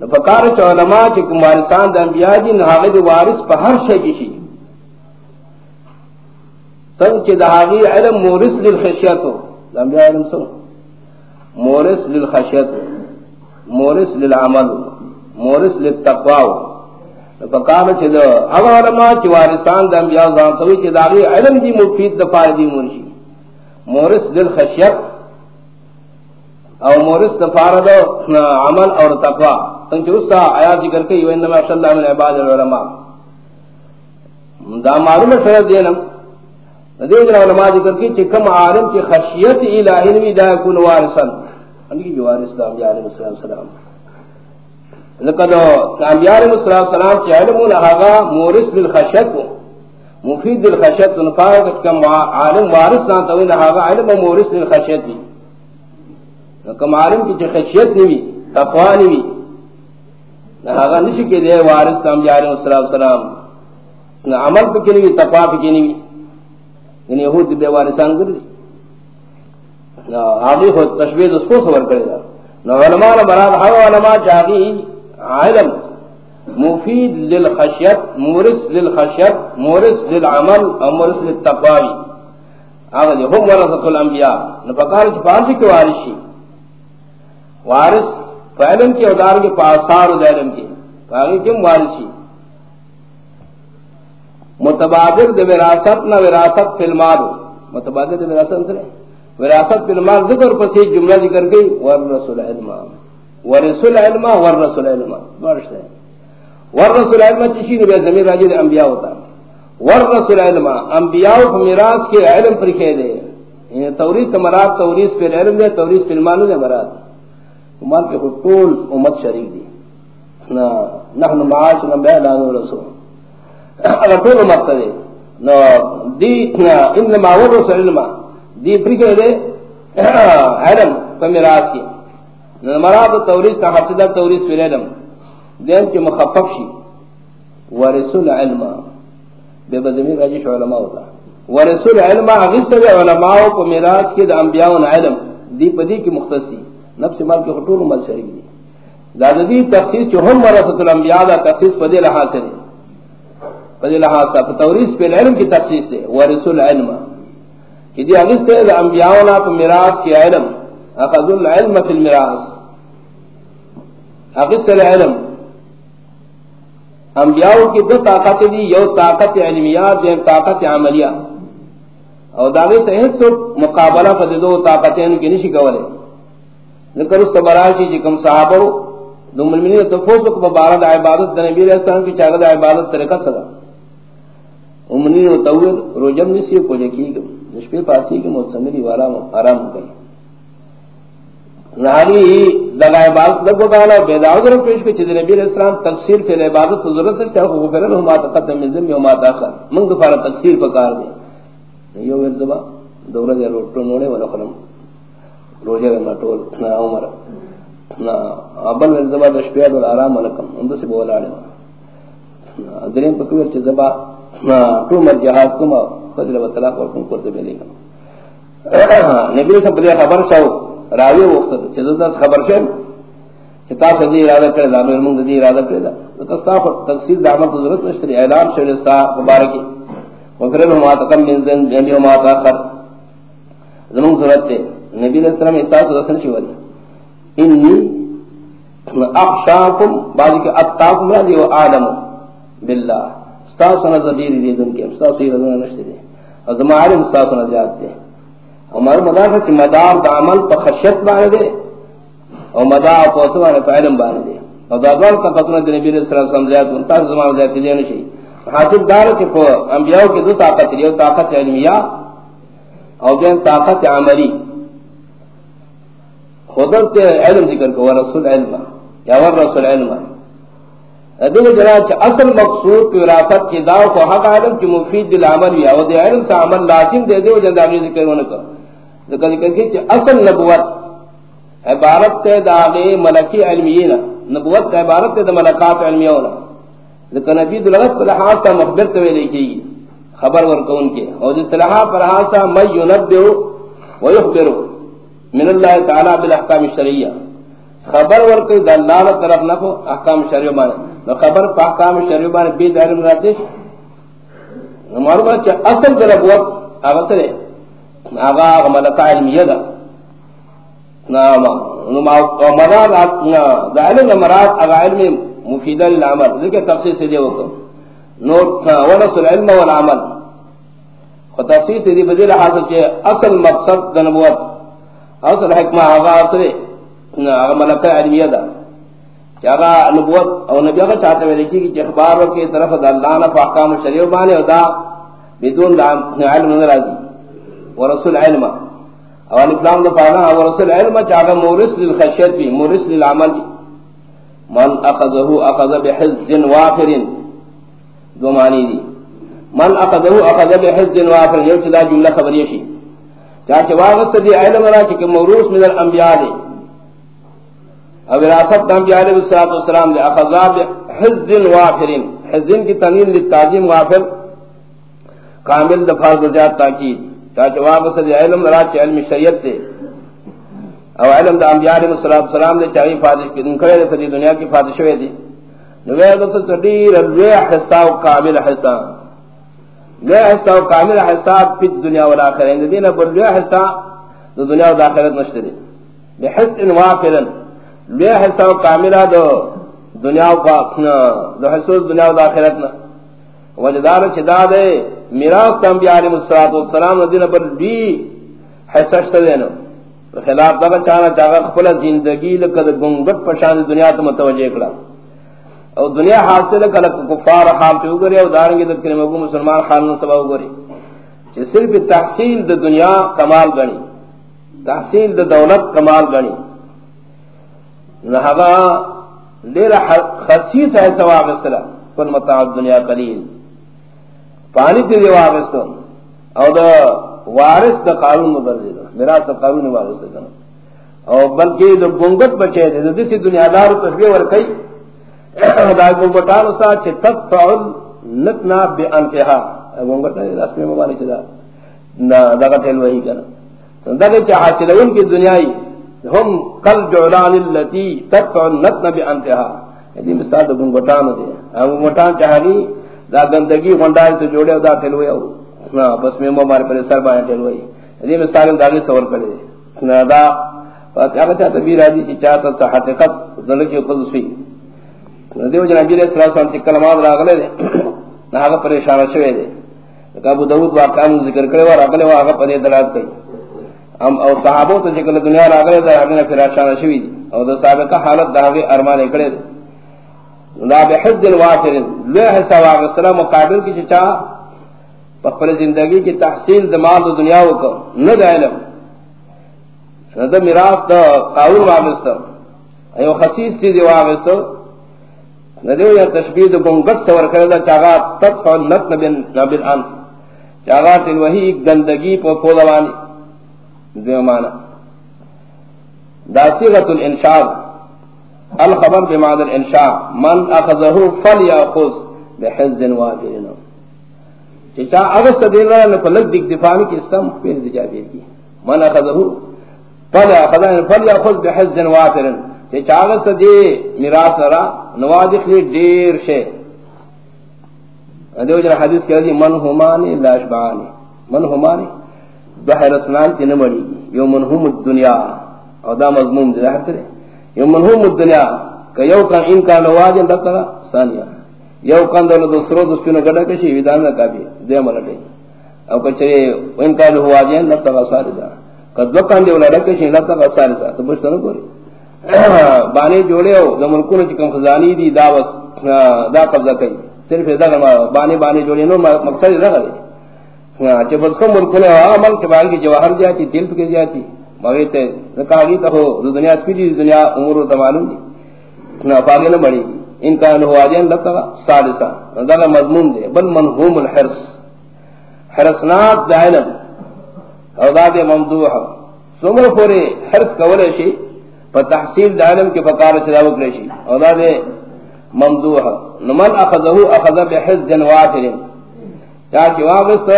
نا فکار چا علماء چی کم وارثان دا انبیاء جی نحاقی دا وارث پا ہر شئی کی شی سنگ چی دا حاقی علم مورث للخشیتو. دا انبیاء علم سنگ مورث للخشیتو، مورث للعمل مورث للتقواو. فقام چھ دو اگر علماء چھ وارثان دا انبیاء زانتوی چھ داغی علم دی مفید دفار دی مرشی مورس دل خشیت او مورس دفار دو عمل اور تقوی سنچ رسا آیات ذکر کئی وینما صلی اللہ من عباد العلماء. دا معلوم شرط دینم دیگر علماء ذکر کی چھ کم عالم چھ خشیت الہی نوی دا کن وارثان انکی جو وارث دا انبیاء علیہ السلام لقد انبیاء علیہ السلام کی علمون آغا مورس للخشت مفید للخشت نفاق کم عالم، وارث سانتوین آغا علم مورس للخشت دی. کم عالم کی چی خشیت نوی تقوی نوی آغا نشی کے دے وارث کا انبیاء علیہ السلام عمل پہ کنی تقوا پہ کنی یعنی یہود بے وارثان کر دی آگے خود تشبیہ اس کو خبر کرے گا نہ علماء مراد ہر علماء چاہی علم، مفید للخشیت مورس للخشیت مورس للعمل اور مورس للتقواوی آگے دی ہم ورثت الانبیاء. نفقار کی پانچ کی وارثی وارث فعلم کی ادار کے پاسار دائرم کی آگے کم وارثی متبادل دے وراثت نہ وراثت فی المال. متبادل دے وراثت نہ وراثت فی المال، ذکر پسی جملہ ذکر گئی ورسول علم ورسول علم ورسول علم بارش ہے ورسول علم چشی نے زمین راجی دے انبیاء ہوتا ورسول علم انبیاء کو میراث کے علم پر کہہ دے یعنی توریث کا مراد، توریث پہ علم دے توریث پہ المال دے مراد. مال کے طول امت شریک دی. نہ نحن معاش نہ بیان رسول اگر طول مقصد ہے نو دی انما ورس علم دی پر پرکے دے علم پر پمیراس کی مراد توریس کا حسدہ توریس فی علم دین کی مخفف شی ورسول علم بے بدمی راجش علماء ہوتا ورسول علم اغیس سے علماء کو میراث کی دا انبیاء علم. دی پدی کی مختصی نفس مال کے خطور مل شریک دی دادا دی تخصیص جو ہم ورسول الانبیاء دا تخصیص پدی لحاظ سے فضی لحاظ صاحب توریس پہ علم کی تخصیص دے ورسو العلم. کہ دی اگس تے دا انبیاؤنا پہ مراس کی علم. اخذ العلم فی المراس اگس تے علم انبیاؤ کی دو طاقت دی یو طاقت علمیات دیم طاقت عملیہ. اور داغی سے اس تو مقابلہ فضی دو طاقتین کی نشی کولے. ذکر اس تبراشی جی کم صحابہ دو ملمنین تو فوسک ببارد عبادت دا نبی علیہ السلام کی چاگد عبادت طریقہ صدا امنی و تول روجم نسی کو جکی گم نشپی پاسی کی مستمری والا آرام کئی نہاری دگا عبادت لگو گالا بیداو در پیش کے چیز نبی علیہ السلام تقصیر فی العبادت تو ضرورت ہے، چاہو غفرن ہو ما تقدم من ذنب و تاخر من دفارا تقصیر پکار دے یو ورزبا دورہ دے روٹو نوڑے والا خلم روجہ رہنا ٹول، نا عمر۔ نا ابل ورزبا دشپیاد والآرام لکم اندو سے بولا آنے درین پکویر چیز زبا تو مر جہاد کما، فضل و طلاق اور کم کرتے بلے گا۔ نبی سے بلے خبر شاو راوی وقت چیزت خبر شاو چتا سدی ارادہ کرے دا امیر منگ دی ارادہ کرے دا تستا تفصیل د دعوت ضرورت نشتری اعلان شو لستا مبارکی وکرم ما تکم من زن جنبی یعنی و ما تاخر زمان ضرورت تے نبی علیہ السلام اتاس رسل شو والی انی اخشاکم بعد کہ اتاکم رضی و آدم باللہ ستاسونا زبیر دی دن کے ستاسوی رضونا نشتے دے اور زمارے ستاسونا زیاد دے ہمارا مدار ہے مدار دا عمل پا خشیت بانے دے اور مدار پا اتوانا پا علم بانے دے اور دا عمل کا قطنا دی نبی صلی اللہ علیہ وسلم زیاد دن تاک زمان زیاد دے نشی۔ حاصل دار کہ پا انبیاء کے دو طاقت لیو طاقت علمیہ اور دین طاقت عملی۔ خودر خودت علم ذکر کو، ورسول علم یا ورسول علم ادو جنا چ اصل مقصود کی وراثت کی داو کو، حق علم کی مفید دل عمل یا ود علم سے عمل لازم دے دے جنا دی ذکر ہونے کا۔ ذکر کہ کہ اصل نبوت عبارت تے داغے ملکی علمیین، نبوت عبارت تے ملکات علمیون۔ ذکر نبی دلغت پر حاصل مخبر تے لکھی خبر ور کون کے۔ اور اس طرح پر حاصل میں ينبئ و يخبر من اللہ تعالی بالاحکام الشرعیہ خبر ورکی دا اللہ طرف نہ کو احکام شریع بانے۔ خبر پا احکام شریع بانے بی دائرم راتے معلوم ہے کہ اصل در ابوت آگا سرے۔ آگا آگا ملکا علمیہ دا. مراد دا علم مراد آگا علم مفیدہ للعمل. لیکن تفسیر سے دے وکم. نوٹ ونس العلم والعمل. فتفسیر سے دی بدل حاصل کہ اصل مقصد دا نبوت. اصل حکمہ آغا آگا سرے ملکہ علمیہ دا. چاہا نبوت او نبی اگر چاہتے ہوئے لکھی کہ اخباروں کی طرف دا اللہ نے فاقام شریف بانے دا بدون دا علم نظر آزی ورسول علم. او الاسلام دا فانا ورسول علم چاہا مورس للخشیت بھی مورس للعمل بھی من اخذہو اخذ بحز وافر. دو معنی دی. من اخذہو اخذ بحز وافر، یو چلا جملہ خبریشی چاہا چواغت سے دی علم را چکہ موروس من الانبیاء دی. او وراثت دم علیہ الصلوۃ والسلام دے اخذاب حزن وافرین حزن کی تنوین للتعظیم وافر. کامل دفاع زیاد تاکید. چاچ واپس دے علم راج علم شریعت دے۔ او علم دا انبیاء علیہ السلام دے چاہی فادش کی دن کرے فدی دنیا کی فادش ہوئے دی۔ نوے دو تو دیر الوے حصہ کامل حصہ۔ لے حصہ کامل حصہ پی دنیا والآخر ہیں دین اب الوے حصہ دنیا و داخرت نشتری بحث انوافرا لے حصہ کامل دو دنیا و دو حصہ دنیا و داخرت نشتری وجدار چدا دے میراث تم بھی علیہ الصلوۃ والسلام دین پر بھی حسشت دینو. خلاف دا چانا چاغا خپل زندگی لکد گنگت پشان دنیا تو متوجہ کڑا او دنیا حاصل کل کفار حال تو گرے او دارنگی تو کلمہ کو مسلمان حال نہ سبا گرے کہ صرف تحصیل د دنیا کمال گنی تحصیل د دولت کمال گنی نہ لیر خصیص ہے ثواب السلام فل متاع الدنیا قلیل. پانی تی دی واغستو او دا وارث دا قانون مبرزی دا، میراث دا قانون وارث دا۔ او بلکہ دا گنگت بچے دے، دا دسی دنیا دار تشبیہ ورکی دا گنگتانو سا چھ تدفعل نتنا بی انتہا گنگت دا رسمی مبانی چھ دا۔ دا غتل وحی کنا۔ دا کہ چھ حاصلون کی دنیای، ہم کل جعلان اللتی تدفعل نتنا بی انتہا یہ یعنی مثال دا گنگتانو دے۔ گنگتان چاہنی دا گندگی غنڈا تو جوڑے دا ٹھلوے او؟ نا بس میں مار پر سر با ٹھلوے دی مثال دا داغی سوال کرے نا دا کیا کہتا تبیر ادی کی چاہتا صحت قد دل کی قدسی دیو جنا جی علیہ السلام کی کلمات راغلے دے۔ نا ہا پریشان شوے دے۔ کہ ابو داؤد واقعہ ذکر کرے اور اگلے واقعہ پدے دلالت کئی۔ ام او صحابو تو جکل دنیا راغلے دے اگلے پریشان شوی دی۔ اور دا سابقہ حالت دا ارمان اکڑے دے۔ لا بحد الوافر. لے حساب السلام مقابل کی چچا پخپل زندگی کی تحصیل دمال دو دنیا کو نہ دے علم. نہ دے میراث دا قاول وابستہ ایو خصیص چیز وابستہ نہ دے یا تشبیہ دو گنگت سور کرے دا چاگا تدفع نت نبن نبن ان چاگا تن گندگی پو پودوانی دے مانا دا صیغت الانشاء الخبر بمعنى الانشاء. من اخذه فليأخذ بحز وافرنا چچا اگست دین رہا نے پلک دیکھ دفاعی کی سم پیر دجابی کی. من اخذه فليأخذ فليأخذ بحز وافرنا چچا اگست دی میراث را نوازخ لی دیر شے. دیو جرا حدیث کہا دی من ہمانی لا شبعانی من ہمانی بحر اسنان تی نمڑی. یو من ہم الدنیا. او دا مضموم دی ظاہر کرے یو منہوم الدنیا کہ یو کان ان کا نواز لکا ثانیہ. یو کان دولو دوسرو دوسرو گڑا کشی ویدان لکا بھی دے ملٹے او کچھے ان کا نواز لکا سالسا کہ دو کان دیولا لکشی لکا سالسا تو بشتا نکو ری بانی جوڑے ہو دا ملکون چکم خزانی دی، دا وس دا قبضہ کئی. صرف دا بانی بانی جوڑے نو مقصد لگا دے. چھ بس کو ملکون عمل چھ کی جواہر جاتی دل پکے جاتی مگر تے نکاہی تو دنیا سپیدی دنیا امور و معلوم دی۔ نا فاگے نہ بڑی۔ ان کا انہو آجین لگتا سالسا دا مضمون دے۔ بل منہوم الحرس۔ حرسنات دا علم۔ او دا دے ممدوح۔ سمر پورے حرس کولے شی، پا تحصیل دا علم کے فقار چلا وکلے شی۔ او دا دے ممدوح۔ نمن اخذہو، اخذ بحز جنواتر چاہتی واغست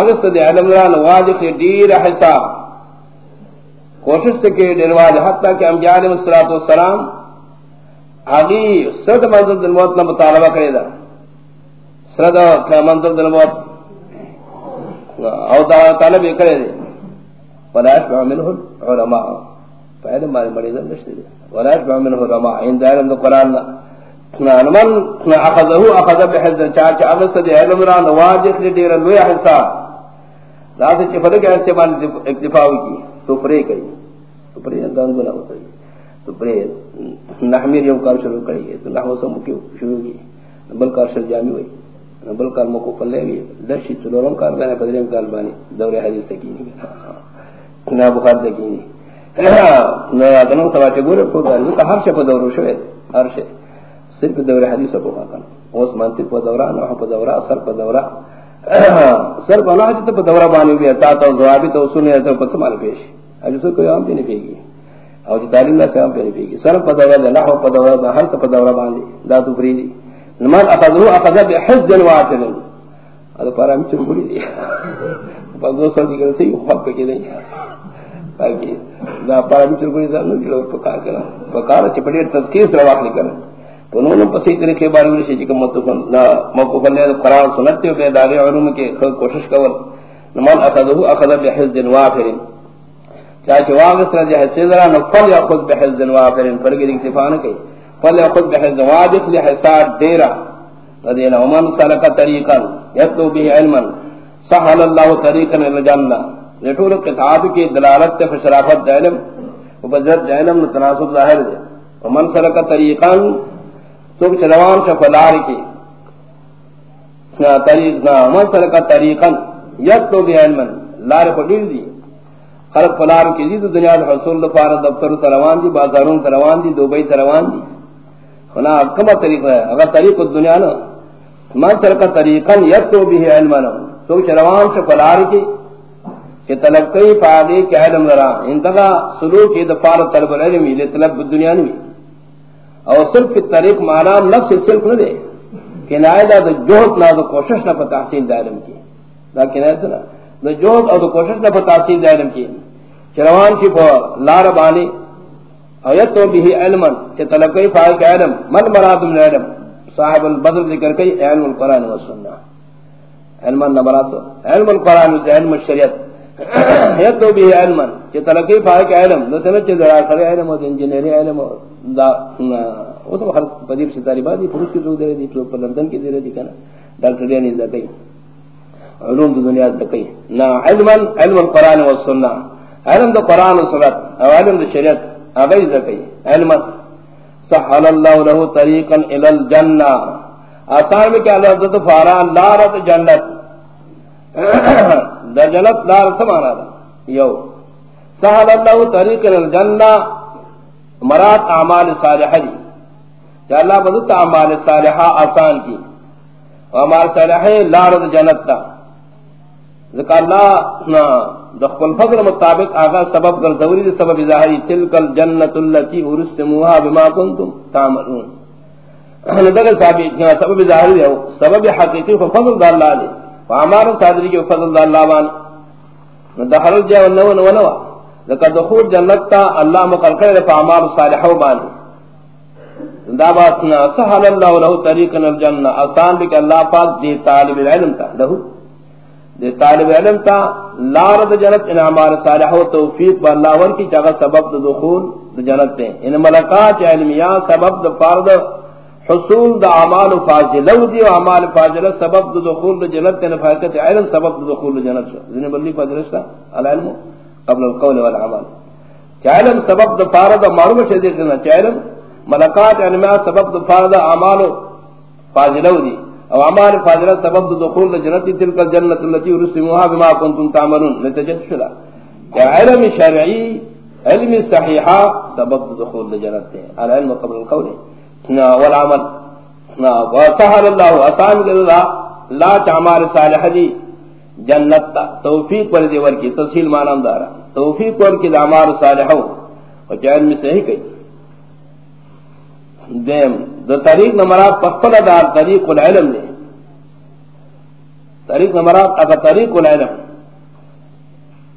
اغست دے علم لان واجق دیر حساب۔ کوشش سے کہ ڈرواج حتیٰ کہ انبیاء علیہ السلام آگی سرد منظر دل موت نہ مطالبہ کرے دا سرد منظر دل موت او طالب کرے دے ولاش بعمله العلماء۔ پہلے مارے مریض نشتے دے ولاش بعمله العلماء۔ ان دائرم دو قرآن من اخذه اخذ بحز چاچ اغسد دے علم را نواجد دیر الوی حساب لازم چفدہ کے استعمال اکتفاء کی۔ تو پرے کئی تو پرے انداز بنا ہوتا ہے۔ تو نحمیر یوم کار شروع کری ہے۔ تو نحو سم کیوں شروع کی۔ نبل کار شر جامی ہوئی۔ نبل کار موقع پلے گئی۔ درشی چلورم کار بنا پدریم کار بانی۔ دور حدیث تکینی نا بخار تکینی نا اتنم سوا چگور کو دار کا ہر شپ دورو شوے ہر شے۔ صرف دور حدیث کو کا اس منطق کو دورہ نہ کو دورہ، اثر کو دورہ۔ سر بنا تو دورہ بانی بھی تا تو جوابی تو سنے تو پس مال پیش اج سو کوئی عام نہیں پیگی او اور تعلیم نہ سام پہ پیگی سر پدورہ نہ ہو پدورہ ہر تو پدورہ باندھی۔ دا تو فری دی نماز اخذو اخذ بحج الواتل ادھر پارا میں چرگڑی دی۔ پاس دو سال دیگر تھی خواب پہ کی نہیں۔ تاکہ دا پارا میں چرگڑی دا نو جلو پکار کرا پکار چپڑی تذکیر سر واقع نہیں کرا تو انہوں نے پسی طریقے بارے میں سے جی جکا موقف لے قرآن سنتے ہو داغے علوم کے خود کوشش کور۔ نمان اخذہو اخذ بحز دن وافرین چاہے واغس رجا ہے سیدرا نفل یاخذ بحز دن وافرین فرگی اکتفا نہ کئی۔ فل یاخذ بحز واجف لحساد دیرہ۔ رضینا ومن سلک طریقا، یتلو به علما۔ سهل الله طریقا الى الجنہ۔ لٹول کتاب کی دلالت تے شرافت علم وبذات علم تناسب ظاہر ہے ومن سلک طریقا تو چلوان شفلار کی. طریق نہ ومن سلک طریقا یتلو به علما. لار خلیل دی. خلق فلار کی دی دنیا حصول دفار دفتر تروان دی بازاروں تروان دی، دوبئی تروان دی. فنا کما طریقہ ہے؟ اگر طریق الدنیا نہ من سر کا طریقا یتو بھی علمنا تو چروان سے فلار کی، کہ طلب کئی فائدے کے علم لرا. انتقا سلوک دفار طلب العلم لے طلب الدنیا نوی. اور صرف کی طریق مانا نفس صرف نہ دے۔ کہ نائدہ دا جوہد نہ دا کوشش نہ پا تحصیل دا علم کی۔ دا کہ نائدہ سنا۔ دا جوہد اور دا کوشش نہ پا تحصیل دا علم کی۔ چروان کی پا لار بانی۔ اور یتو بھی علمن کہ طلب کئی فائدے کے علم۔ من مراد من علم؟ صاحب البدر ذکر کئی علم القرآن و سننا علم النبرات علم القرآن و علم الشریعت۔ یتو بھی علم چی تلقی فائق علم دو سمت چی درار خلی علم و انجینیری علم و دا وہ تو خلق پدیب ستاری بادی پروس کی سوک دے دی پروس لندن کی دے دی کنا ڈاکٹر دینی زکی علوم دنیا زکی نا علم علم القرآن و سننا علم دو قرآن و سنت او علم دو شریعت اغیز زکی علم سحل اللہ له طریقا الى الجنہ آسان میں کیا اللہ دو فارا لارت جنت. در جنت لار سمانا دا یو. سحل اللہ طریقا الى الجنہ مرات اعمال صالحہ دی کہ اللہ بدت اعمال صالحہ آسان کی اعمال صالحہ لارت جنت تا ذکر اللہ دخل فضل مطابق آغا سبب کر زوری سبب ظاہری تلک الجنت اللتی ارستموها بما کنتم تعملون. ندر سبب ظاہری ہے سبب حقیقی فضل دا اللہ لے فعمار صادری کے فضل دا اللہ بان دخل جاء ونو ونو ذکر دخول جنت تا اللہ مقرر کرے فعمار صالحو بان دا باتنا سحل اللہ له طریقا الجنہ آسان بھی کہ اللہ پاک دی طالب العلم تا، لہو. دے طالب علم تا لارد جنت ان اعمال صالح و توفیق با اللہ ور کی چاہا سبب دخول دا جنت دے ان ملکات علمیہ سبب دا فرد حصول دا اعمال فاضلہ دی و اعمال فاضلہ سبب دا دخول دا جنت دے نفاقت علم، سبب دا دخول دا جنت. شو ذنی بلی فاضلشتا العلم قبل القول والعمال چاہ علم سبب دا فرد معلوم شدید چاہ علم ملکات علمیہ یعنی سبب دا فرد اعمال فاضلہ دی او اعمال فاضلہ سبب دخول جنت تلک الجنت التي ارسموها بما كنتم تعملون. نتجد شلا کہ علم شرعی علم صحیحہ سبب دخول جنت ہے العلم قبل القول. والعمل. وسهل الله اسان اللہ لا تعمال صالح دی جنت توفیق پر دیور کی تفصیل معنی دارا توفیق پر کی اعمال صالحہ اور جان میں صحیح کہی دیم دو طریق نمرات پخپل دار طریق العلم دے طریق نمرات اگر طریق العلم.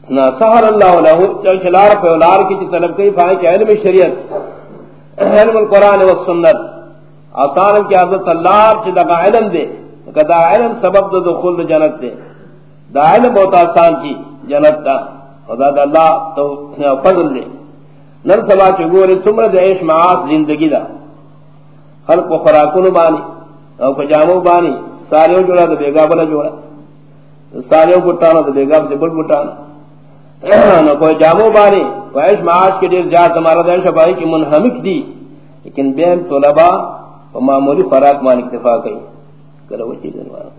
نا سہر اللہ لہو چلار پہ اولار کی طلب کئی فائق علم شریعت. علم القرآن والسنت آسان کی عزت اللہ چی دقا علم دے. دا علم سبب دو دخول دا جنت دے. دا علم بہت آسان کی جنت دا. خدا دا اللہ تو فضل دے. نر سبا چگوری تمرد عیش معاص زندگی دا. خلق کو خوراکونو بانی. او پجامو بانی. ساریو جوڑا تو بیگا بلا جوڑا. ساریو بٹانا تو بیگا سے بڑ بٹانا. نو کوئی جامو بانی وائش معاش کے دیر جات ہمارا دیر شبائی کی منحمک دی، لیکن بین طلبا و معمولی خوراک مان اکتفا کئی۔ کلا وہ چیزن مانا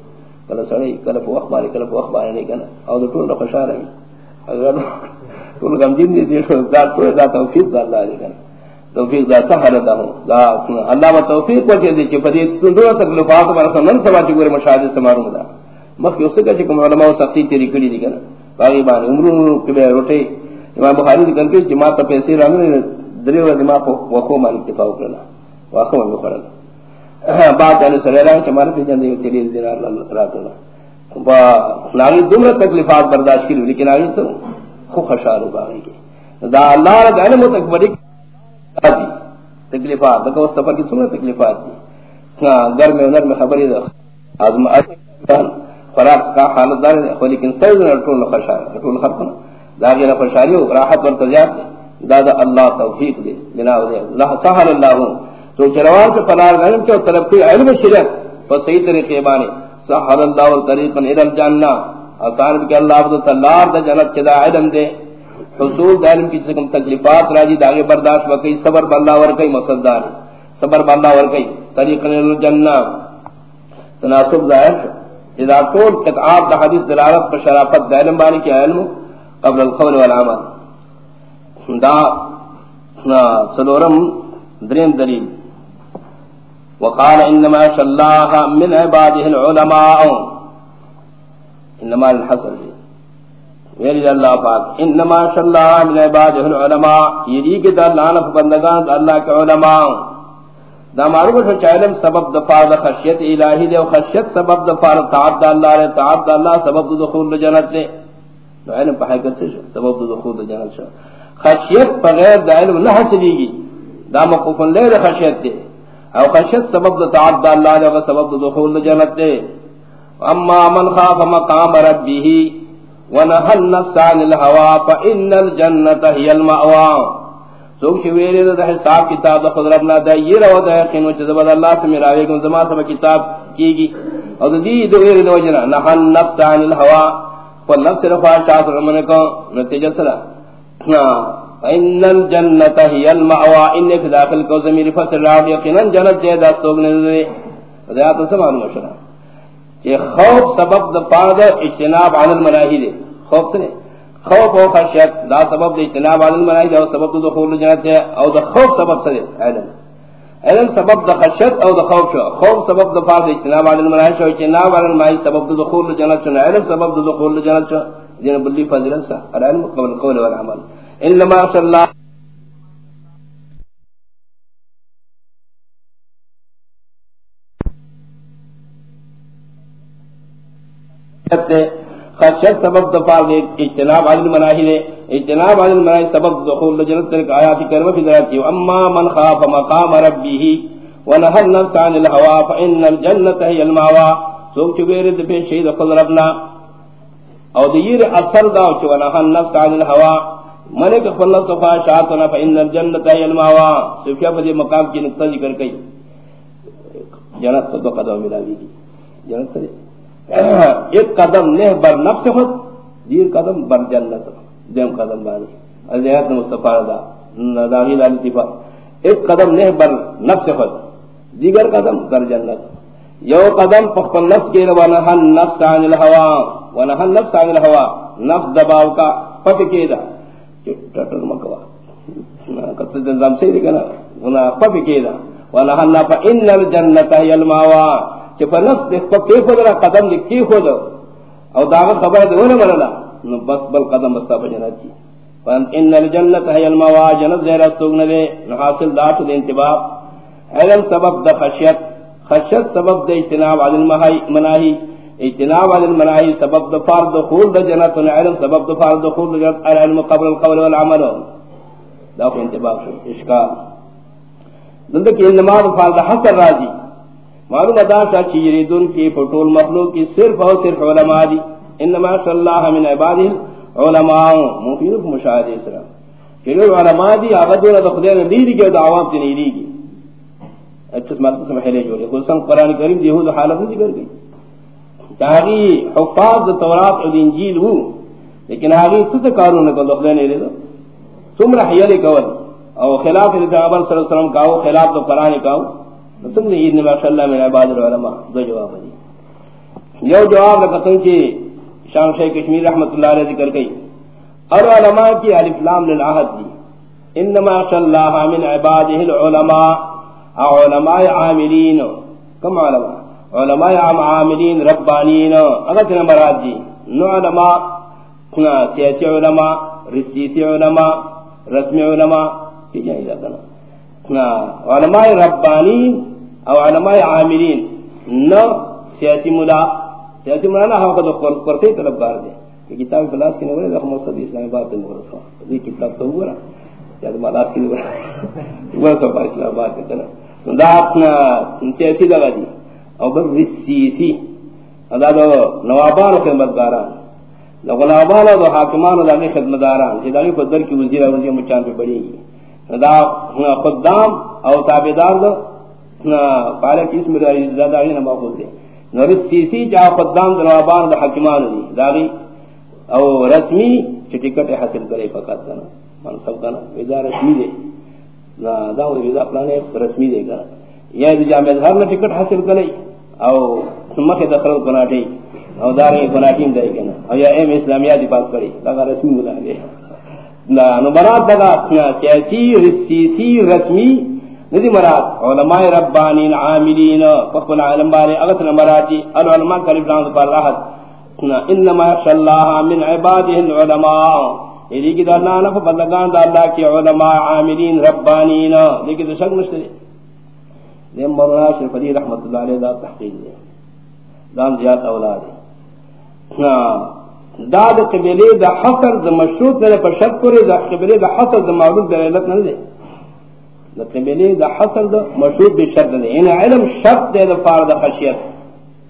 کلا سڑی کلا پو وقت بانی کلا پو وقت بانی نہیں کنا۔ او دو ٹول خوشا رہی اگر ٹول غمجین دی دیر شو، ذات ٹول ذات توفیق دا اللہ دی کنا۔ توفیق دا سہلتا ہوں۔ دا اللہ و توفیق کو کہ دی پدی دو تکلیفات پر سنن سوا چ گور مشاہد سماروں دا۔ مخ اس کا علماء سختی تیری کڑی دی کنا۔ باقی بان عمر کے بے روٹے امام بخاری دی کر کے جماعت پیسے رنگ دری و دماغ کو وقو مال اتفاق کرنا۔ واقع میں کرنا ہاں، بات ہے سرے رنگ چمار پہ جندے تیری دین اللہ رات اللہ ناگی دمر تکلیفات برداشت کی لیکن آگی تو خو خشار ہو باغی کی دا اللہ رب علم و تکبری تکلیفات دا سفر کی سنر تکلیفات دی۔ ہاں، گر میں انر میں خبری دا۔ آزم فراق کا حالت دار ہے لیکن سید نے رٹول خشار رٹول خرقنا دا غیر خشاری ہو راحت ورتجات دا دا اللہ توفیق دے جناب دے اللہ سہل اللہ تو چروان سے پنار غنم کے طرف کی علم شرک پر صحیح طریقے بانے سہل اللہ طریقا الى الجنہ آسان کہ اللہ عبد تلار دا جنت چدا علم دے حصول دا علم کی سکم تکلیفات راجی داغے برداشت وکی صبر باللہ ورکی مصدار صبر باللہ ورکی طریقا الى الجنہ تناسب ظاہر اذا طول قطعات دا حدیث دلالت پر شرافت دا علم بانی کی علم قبل القول والعمل. دا سلورم درین دلیل. وقال انما شاء الله من عباده العلماء. انما الحسن میری اللہ پاک. انما شاء الله من عباده العلماء. یہ کہ اللہ نے بندگان اللہ کے علماء. دا معروف ہے چالم سبب دفاع خشیت الہی دے خشیت سبب دفاع طاعت اللہ رے طاعت اللہ سبب دخول جنت دے علم پہ حقیقت سے سبب دخول جنت شو. خشیت بغیر دا علم نہ حاصلی گی دا مقوف لے خشیت دے او خشیت سبب طاعت اللہ رے دے سبب دخول جنت دے اما من خاف مقام ربه ونهى النفس عن الهوى فان الجنه هي المأوى. سوک شویرے دا حساب کتاب دا خود ربنا دا یہ رو دا یقین وچہ زباد اللہ سے میرا ویکن زمان سب کتاب کی گی۔ اور دی دو غیر دو جنا نحن نفس عن الہوا۔ فالنفس رفا شاہت رمنے کو نتیجہ سرا۔ ان الجنت ہی المعوا انک داخل کو زمیر فسر راو یقینا جنت جے دا سوک نزدے دا تو سب معلوم شرا۔ یہ خوف سبب دا پاند اجتناب عن المناہی دے۔ خوف سنے خوف و خشیت. دا سبب دے اجتناب عن المناہی دے سبب دا دخول جنت ہے او دا خوف سبب سدے علم. علم سبب دا خشیت او دا خوف شو. خوف سبب دا پاند اجتناب عن المناہی شو اجتناب عن المناہی سبب دا دخول جنت شو. علم سبب دا دخول جنت شو. دین بلی فضل سا العلم قبل القول والعمل انما صلی اللہ. خشیت سبب دفاع دے، اجتناب عن المناہی دے۔ اجتناب عن المناہی سبب دخول جنت تلک آیات کرمہ فی ذرات کیو اما من خاف مقام ربیہی ونہا النفس عن الہوا فإن الجنت ہی المعوا سوک چکے رد پہ شہید خل ربنا۔ او دیر اثر دا چو ونہا النفس عن الہوا ملک خل نفس شاعتنا فإن الجنت ہی المعوا سوکیا پہ مقام کی نقطہ ذکر کئی۔ جنت تو قدم ملا دی۔ جنت تو ایک قدم نہ بر نفس خود دیر قدم بر جنت دیم قدم بانی الیات مصطفیٰ دا نداغی لالی تیفا ایک قدم نہ بر نفس خود دیگر قدم بر جنت یو قدم پخپل نفس کے ونہا نفس عن الہوا ونہا نفس عن الہوا نفس دباو کا پت کے دا۔ ٹٹر مکوا۔ قصد دنظام سے لکھنا ونہا پت کے دا۔ ونہا نفس ان الجنت ہی الماوا کہ فنس دے پکے خود را قدم دے کی خود او داغ خبر دے ونے مرلا، نو بس بل قدم بستا بجنات کی۔ فان ان الجنت ہے الموا جنت زیرہ سوگن دے نو حاصل دات دے انتباہ۔ علم سبب دا خشیت خشیت سبب دے اجتناب عن المناہی اجتناب عن المناہی سبب دا فارد دخول دا جنت علم سبب دا فارد دخول دا جنت العلم قبل القول والعمل۔ دا کو انتباہ شو اشکال دندکی انما دا فارد حسر راجی معلوم ادا شا چیری دن کی فٹول مخلوق کی صرف اور صرف علماء دی، انما صلی اللہ من عباده علماء مفید مشاہدہ اسلام کہ لوگ علماء دی آغدون دا خدای نے لیدی کہ دا عوام تی نہیں لیدی اچھا مطلب سمحے لے جو لے خلصاً قرآن کریم دی حود حالت نہیں کر گئی۔ چاہی حفاظ دا تورات اور انجیل ہو، لیکن آگئی سس کارون نے کل خدای نے لے دو۔ تم رحیل کول، او خلاف پیغمبر صلی اللہ علیہ وسلم کاو خلاف تو قرآن کاو تم نے عید نے ماشاء اللہ میرا عباد العلماء دو جواب دی جی۔ یو جواب لگا تم کی شام شیخ کشمیر رحمت اللہ علیہ ذکر گئی اور علماء کی الف لام للعہد دی۔ انما شاء اللہ من عباده العلماء علماء عاملین، کم علماء علماء عاملین ربانین، اگر تنا مراد دی نو علماء سیاسی علماء رسیسی علماء، رسمی علماء کی جائے جاتا علماء ربانی او علماء عاملین. نہ سیاسی ملا. سیاسی مولانا ہوا طلب بار دے کہ کتاب فلاس کی نورے رحم مقصد اسلام آباد میں مغرس یہ کتاب تو ہوا یا تو کی اسلام آباد کے تنا دا اپنا سیاسی لگا دی او بر ادا دو نوابان غلابان حاکمان پر در کی وزیر وزیر مچان پہ بڑی دا خدام او تابدار دو پارک اسم داغی نما خود دے نورس سیسی جا خدام دروابان دا حکمان دی. داغی او رسمی چی ٹکٹ حاصل کرے فقط کنا منصب کنا ویدہ رسمی دے. دا ویدہ پلانے رسمی دے کنا یا دی جامع اظہار نا ٹکٹ حاصل کرے، او سمخ دخل کناٹی، او دارنگی کناٹیم دے کنا او یا ایم اسلامیہ دی پاس کرے، دا رسمی ملا دے نو برات دا سیاسی رسیسی رسمی، ندی مراد علماء ربانین عاملین فقل علم بارے اغسن مراتی العلماء قریب رحمت پر راحت. انما یخش اللہ من عباده العلماء. یہ کی در نانف بلگان دا اللہ کی علماء عاملین ربانین. لیکن تو شک مشتر دیم مولانا شرف علی رحمت اللہ علیہ دا تحقیق دے. دان زیاد اولاد داد قبلی دا حصر دا مشروط دے پر شک کرے دا قبلی دا حصر دا معروض دا علت نہ دے نتبلی دا حصل دا مشروط بی شرط دا یعنی علم شرط دے دا فار دا خشیت.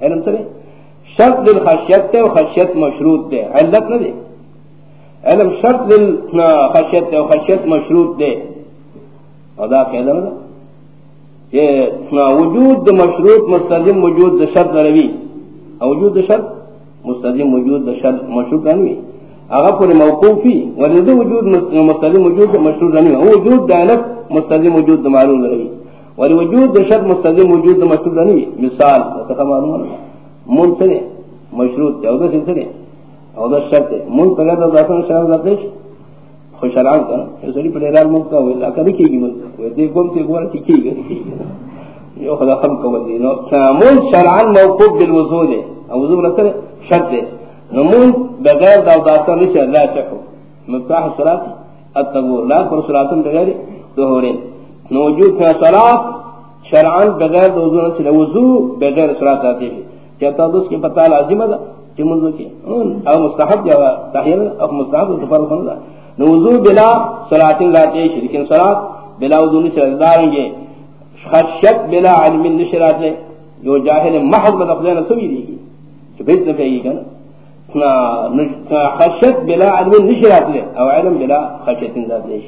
علم سرے شرط دل خشیت دے و خشیت مشروط دے علت نا دے علم شرط دل خشیت دے و خشیت مشروط دے اور دا قیدہ نا کہ وجود دا مشروط مستدیم وجود دا شرط روی وجود دا شرط مستدیم وجود دا شرط مشروط روی اگر پر موقوفی ورد وجود مستدیم وجود مشروط روی وجود دا علت مستلزم وجود معلوم رہی اور وجود شرط مستلزم وجود مشروط نہیں مثال تو معلوم ہے من سے مشروط ہے اور سے اور شرط ہے من پر تو داسن شرط ہے خوشالان کا سری پر اعلان مو کا ولا کدی کی گی من وہ دے گم تے گور خدا خم دی نو موقوف وضو شرط نمون بغیر دا مفتاح التغور لا بغیر صلاة بغیر وضو وضو بغیر صلاة آتی ہے. کی پتہ لازم کہ کی؟ او مستحب یا تحیر او مستحب وضو بلا صلاة لاتے لیکن صلاة بلا وضو نہیں داریں خشیت بلا علم نشرات ہے جو جاہل محض میں اپنے نسوی دی گی کہ بیت نہ کہے گا نا؟ خشیت بلا علم نشرات ہے او علم بلا خشیت ذات ہے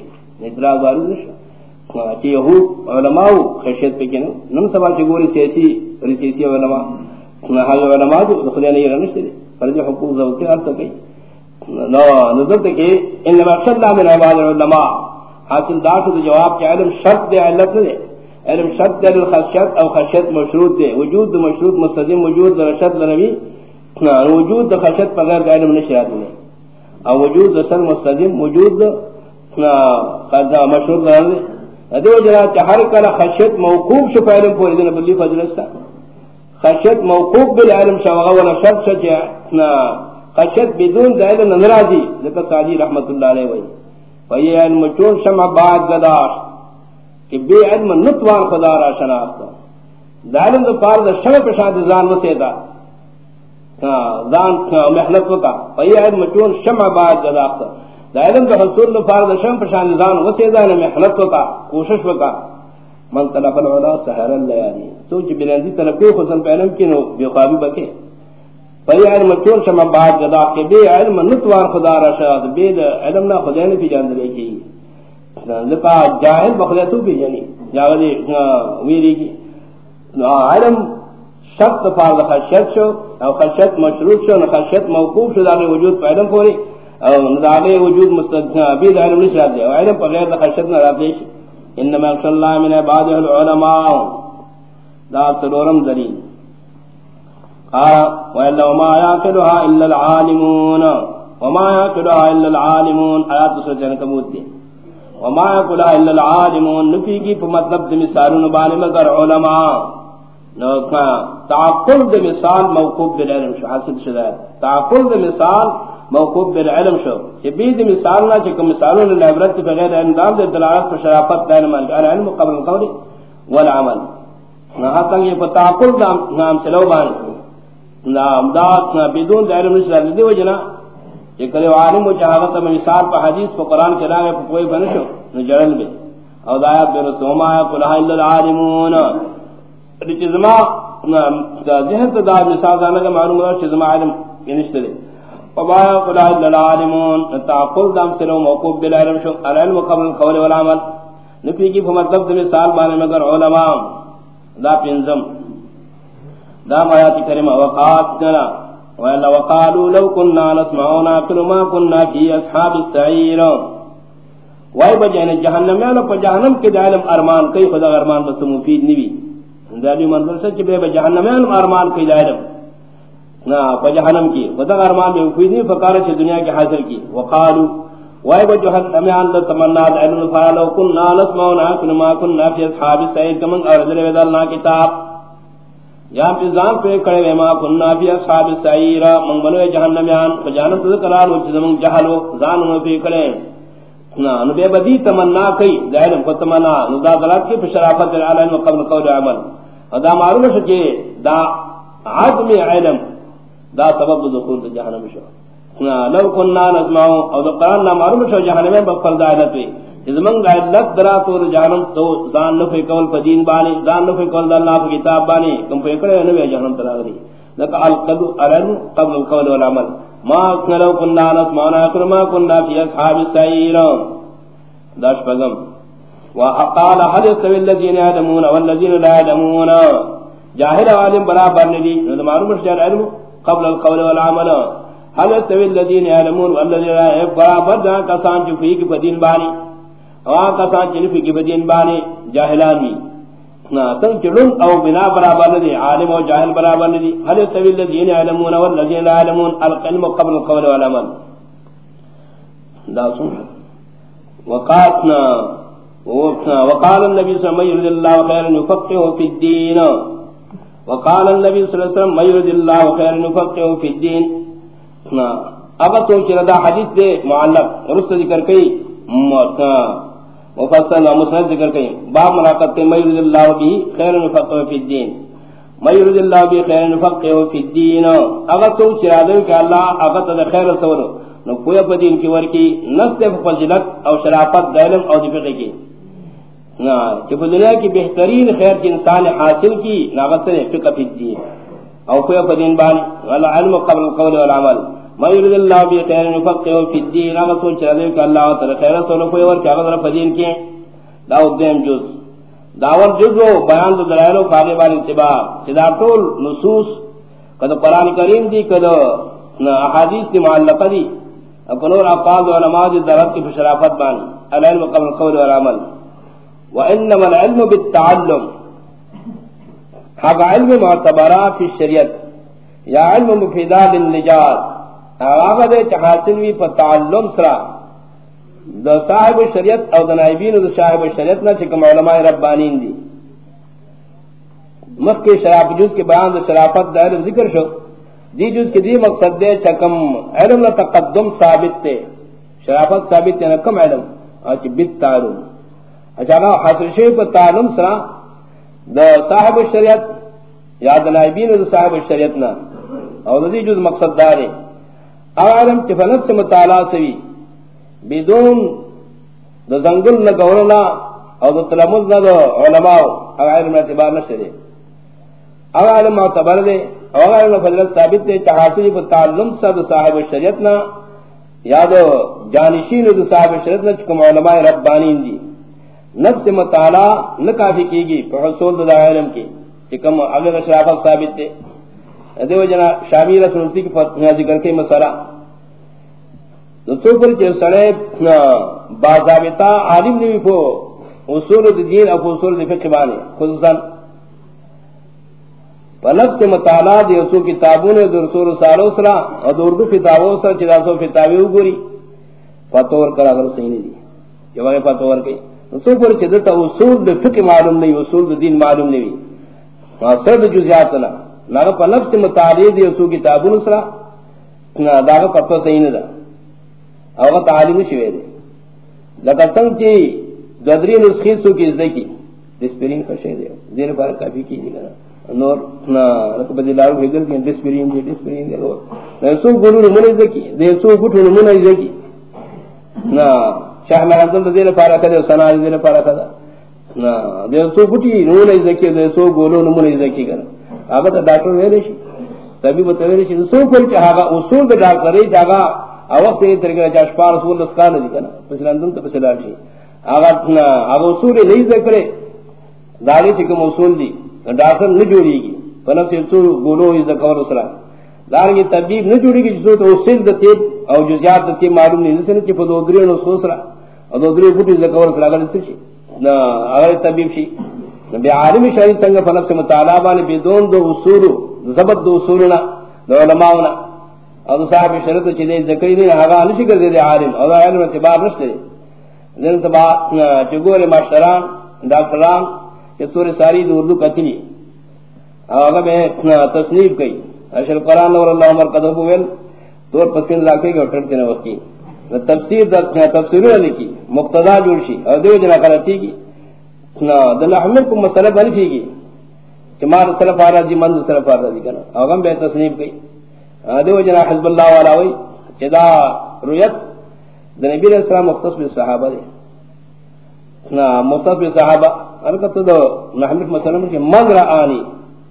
اعتراض وارد نشو کہ یہود علماء خشیت پہ کنے نم سبا کی گوری سیاسی اور سیاسی علماء۔ نہا جو علماء جو خدا نہیں رہنے سے۔ پر جو حقوق زوجتے ہر سکے نو نظر تک انما اقصد اللہ من عباد العلماء۔ حاصل دار جواب کہ علم شرط دے، علت دے۔ علم شرط دے خشیت او خشیت مشروط دے. وجود دو مشروط، مستدیم وجود دو رشد لنبی وجود خشیت بغیر علم نشرات دے او وجود دو سر مستدیم وجود قضا مشروط دے ادو جنا چہر کلا خشیت موقوف شو علم پوری دین بلی فضلستا خشیت موقوف بالعلم شو ولا شرط شجع نا خشیت بدون علم ناراضی ذکر سعدی رحمت اللہ علیہ وہی وہی علم چون شمع بعد گداش. کہ بے علم نتوان خدا را شناخت دعلم دو پار دا شمع پشاد زان وسیدا ہاں، زان ہاں، محنت وکا. وہی علم چون شمع باید بعد گداش دا علم دا حصول دا پار فارد شم پشان نظام وسیدان محنت وکا، کوشش وکا. من طلب العلا سحر اللیانی تو چی بلندی طلب کوئی خسن پہ علم کنو بے خوابی بکے. فی علم چون شما بعد جدا کہ بے علم نتوار خدا را شاد، بے علم نا خدا نے پی جاند کی. لپا جاہل بخدا تو پی جانی یعنی جاگدی ویری کی علم شک فارد خشت شو، او خشت مشروط شو نخشت موقوف شو داغی وجود پہ علم پوری۔ او نداغی وجود مستدنا بید علم نشرات دے او علم پر غیر خشدنا رابیش انما اکشن اللہ من عباد العلماء۔ دا سلورم دلیل۔ قال، وإلا وما يأكلها إلا العالمون۔ وما يأكلها إلا العالمون۔ حيات سجن کبوت دے۔ وما يأكلها إلا العالمون. نفی کی مطلب فمطلب دمثال نبانی مگر علماء. تعقل دمثال موقوب بالعلم شو حاصل شدائد تعقل دمثال موقوف بالعلم شو. کہ بید مثال نہ کہ مثالوں نے عبرت بغیر اندام دے دلالت پر شرافت دین مان العلم قبل القول والعمل. نہ تک یہ تعقل نام چلو بان نام دات نہ بدون علم نشر دی وجنا یہ عالم و جہاوت میں مثال پر حدیث کو قرآن کے لاغے کوئی بنشو نہ جڑل میں او دایات بے رسوما قل ها الا العالمون۔ یعنی رجزما ذہن تو دا مثال دا نہ معلوم ہے کہ زما علم ینشتلے وما قل ها الا العالمون۔ تعقل دام سلو موقوف بالعلم شو العلم قبل القول والعمل نفی کی مطلب مثال بانے مگر علماء، دا پنزم۔ دا آیات کریمہ وقات جنا وَإِلَّا وَقَالُوا لَوْ كُنَّا نَسْمَعُ نَعْقِلُ مَا كُنَّا فِي أَصْحَابِ السَّعِيرِ وای بجنے جہنم میں نہ جہنم کے علم ارمان کئی خدا ارمان بس مفید نہیں دادی منظر سے کہ بے جہنم میں ارمان کے علم نہ جہنم کی خدا ارمان میں مفید نہیں فکار سے دنیا کے حاصل کی؟ وقالوا وای بجہنم میں ان تمنا علم، فلو كنا نسمع نعقل ما كنا في اصحاب السعير كما ارسل اللہ کتاب یا انتظام پہ کڑے وے ما کننا فی اصحاب السعیر من بنو جہنمیان فجانت ذکران وچ زمن جہلو زان نو پہ کڑے۔ نا، نو بے بدی تمنا کئی ظاہر کو تمنا، نو دا غلط کی شرافت العالم قبل قول عمل۔ ادا معلوم ہے کہ دا عدم علم، دا سبب دخول جہنم شو۔ نا، لو کننا نسمع او دا قران نا معلوم شو جہنم میں بفل دایت زمن گائے لت درا تو جانم تو زان نو فی قول فدین بانی، زان نو فی قول اللہ فی کتاب بانی، کم فی کرے نو جہنم تراغری لك القد ارن قبل القول والعمل۔ ما كنلو كنا نسمع ناكر ما كنا في اصحاب السعير داش بغم وقال هل يستوي الذين يعلمون والذين لا يعلمون جاهل عالم برابر ندی، نو معلوم شر علم قبل القول والعمل۔ هل يستوي الذين يعلمون والذين لا يعلمون برابر دا کسان جو فی کی دین بانی۔ وہاں کا سان چلی فی بدین بانے جاہلان بھی نا، تن چلن او بنا برابر دی عالم او جاہل برابر دی حل سوی الذین علمون والذین لا علمون، القلم قبل القول والعمل دا سن. وقاتنا وقال النبي صلى الله عليه وسلم الله خيرا يفقهه في الدين وقال النبي صلى الله عليه وسلم يرد الله خيرا يفقهه في الدين اب تو چردا حدیث دے، معلق رست ذکر کئی مفصل و مسند ذکر کریں۔ باب ملاقات کے میرد اللہ بھی خیر نفقہ فی الدین۔ میرد اللہ بھی خیر نفقہ فی الدین۔ اگر تو چرادو کہ اللہ اگر تو خیر سورو نو کوئی پا دین کی ورکی نست فضلت او شرافت دائلم او دفقہ کی۔ نا کہ دنیا کی بہترین خیر کی انسان حاصل کی ناغت سے فقہ فی الدین۔ او کوئی پا دین بانی والا علم قبل القول والعمل۔ ما يريد الله به خير يفقه في الدين اما سوچ رہے کہ اللہ تعالی خیر سو کوئی اور کیا غیر فدین کی داؤد دیم جز. داور جز و بیان تو دلائل و فاغی بال اتباع. صدا طول نصوص کدو قرآن کریم دی کدو احادیث دی معلقہ دی اکنور افعال و علماء دی درد کی فشرافت بان العلم قبل القول والعمل. وانما العلم بالتعلم. حق علم معتبرہ فی الشریعت. یا علم مفیدات النجات آغا دے چحاصل وی پا تعلم سرا دا صاحب شریعت او دا نائبین دا صاحب شریعت نا چکم علماء ربانین دی مخ کے شراف جز کے بیان دا شرافت دا علم ذکر شو. دی جز کے دی مقصد دے چکم علم نا تقدم ثابت تے شرافت ثابت تے نا کم علم. اچھ بیت تعلم. اچھا نا حاصل شوی پا تعلم سرا دا صاحب شریعت یا دا نائبین دا صاحب شریعت نا او دا دی جز مقصد دارے عالم تفنت سے مطالعہ سوی. بدون دا زنگل نہ گورنا او دا تلمز نہ دا علماء او علم اعتبار نہ شدے. او علم معتبر دے، او علم فضلت ثابت دے چاہاسری کو تعلم سا دا صاحب شریعت نا یا دا جانشین دا صاحب شریعت نا چکم علماء ربانین دی. نفس مطالعہ نہ کافی کی گی پر حصول دا علم کی، چکم اگر شرافت ثابت دے. دیو جنا شامی رسول کی فتح ذکر کے مسئلہ۔ تو پر کے سڑے باضابطہ عالم نہیں کو اصول دین اور اصول فقہ بانے، خصوصا۔ پلک سے مطالعہ دی اصول کتابوں نے رسول سالو سرا اور اردو کتابوں سر چدا سو کتابیں گوری فتور کرا کر صحیح نہیں دی۔ کہ وہ فتور کے۔ تو پر چدتا اصول فقہ معلوم نہیں، اصول دین معلوم نہیں۔ وہاں سر جزیات نہ ناغ پا نفس مطالعی دی اسو کتابون سرا داغ پتو صحیح ندا اوغا تعلیم شوئے دے لکا سنگ چی ددری نسخی سو کی ازدے کی ڈسپرین خشے دے دیر بار کافی کی دی گنا نور نا رک بدی لارو بھیگل کہ ڈسپرین دی ڈسپرین دی لو نہ سو گورو نمنے زکی دے سو گٹو نمنے زکی نا شاہ محمد دے دے پارا کدے سنا دے دے پارا کدا نا دے سو گٹی نمنے زکی دے سو گلو گورو نمنے زکی کر اگے تو ڈاکٹر ویلے شی تبھی بتوی رہی سو کوئی چاہا اصول دے ڈاکٹر ای جگہ او وقت یہ طریقہ چاہ شپار رسول اللہ سکان دی کنا. پس لندن تو پس لاشی آغا اصول نہیں ذکرے داری چکم اصول دی. ڈاکٹر نہ جوڑی گی فنفس تو گولو از کور اسرا دار کی طبیب نہ جوڑی گی جو تو سر دتے او جزیات دتے معلوم نہیں. سن کہ پدو درے نو سوسرا او دو درے بوٹی ز کور اسرا اگر سچ نہ اگر طبیب شی. بے عالم شری سنگ فنفس مطالعہ بان بدون دو اصول زبط دو اصولنا دو علماءنا او صاحب شرط چے ذکر نہیں ہا نشی کر دے عالم. او علم اعتبار نشتے دین تبا چگورے ماشٹران ڈاکٹران کہ سورہ ساری دو اردو کتنی آگا میں تصنیف کئی اشر قرآن اور اللہ عمر قدر بویل دور پسکن لاکھے گا اٹھڑتے نے وقتی تفسیر تفسیروں لکھی مقتضا جوڑ شی اور دیو جنا کرتی کی نا دل احمد کو مسئلہ بنی تھی گی کہ مار صرف آ رہا جی مند صرف آ رہا جی کنا آگا میں تصنیف کئی دیو جنا حزب اللہ والا ہوئی چدا رویت نبی علیہ السلام مختص بالصحابہ دے مختص بالصحابہ ارکت دو محمد مسلم کے من رآنی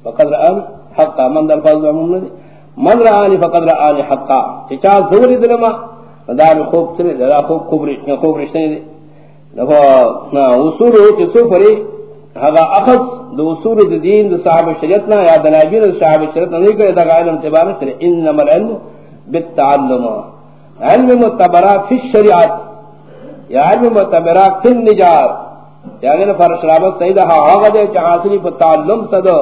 فقد رآنی حقا. من در فضل عموم ندی من رآنی فقد رآنی حقا. چچا زوری دلما دار خوب سنے دار خوب خوب رشتنی خوب رشتنی اصول ہو چسو پری هذا اخذ دو اصول دو دین دو صحاب شریعتنا یا دنابین دو صحاب شریعتنا نہیں کرے دا غائل انتبارا چلے انما العلم بالتعلم. علم متبرا فی الشریعت، یا علم متبرا فی النجات یعنی فرش رابط سیدہ آغا دے چا پر تعلم صدو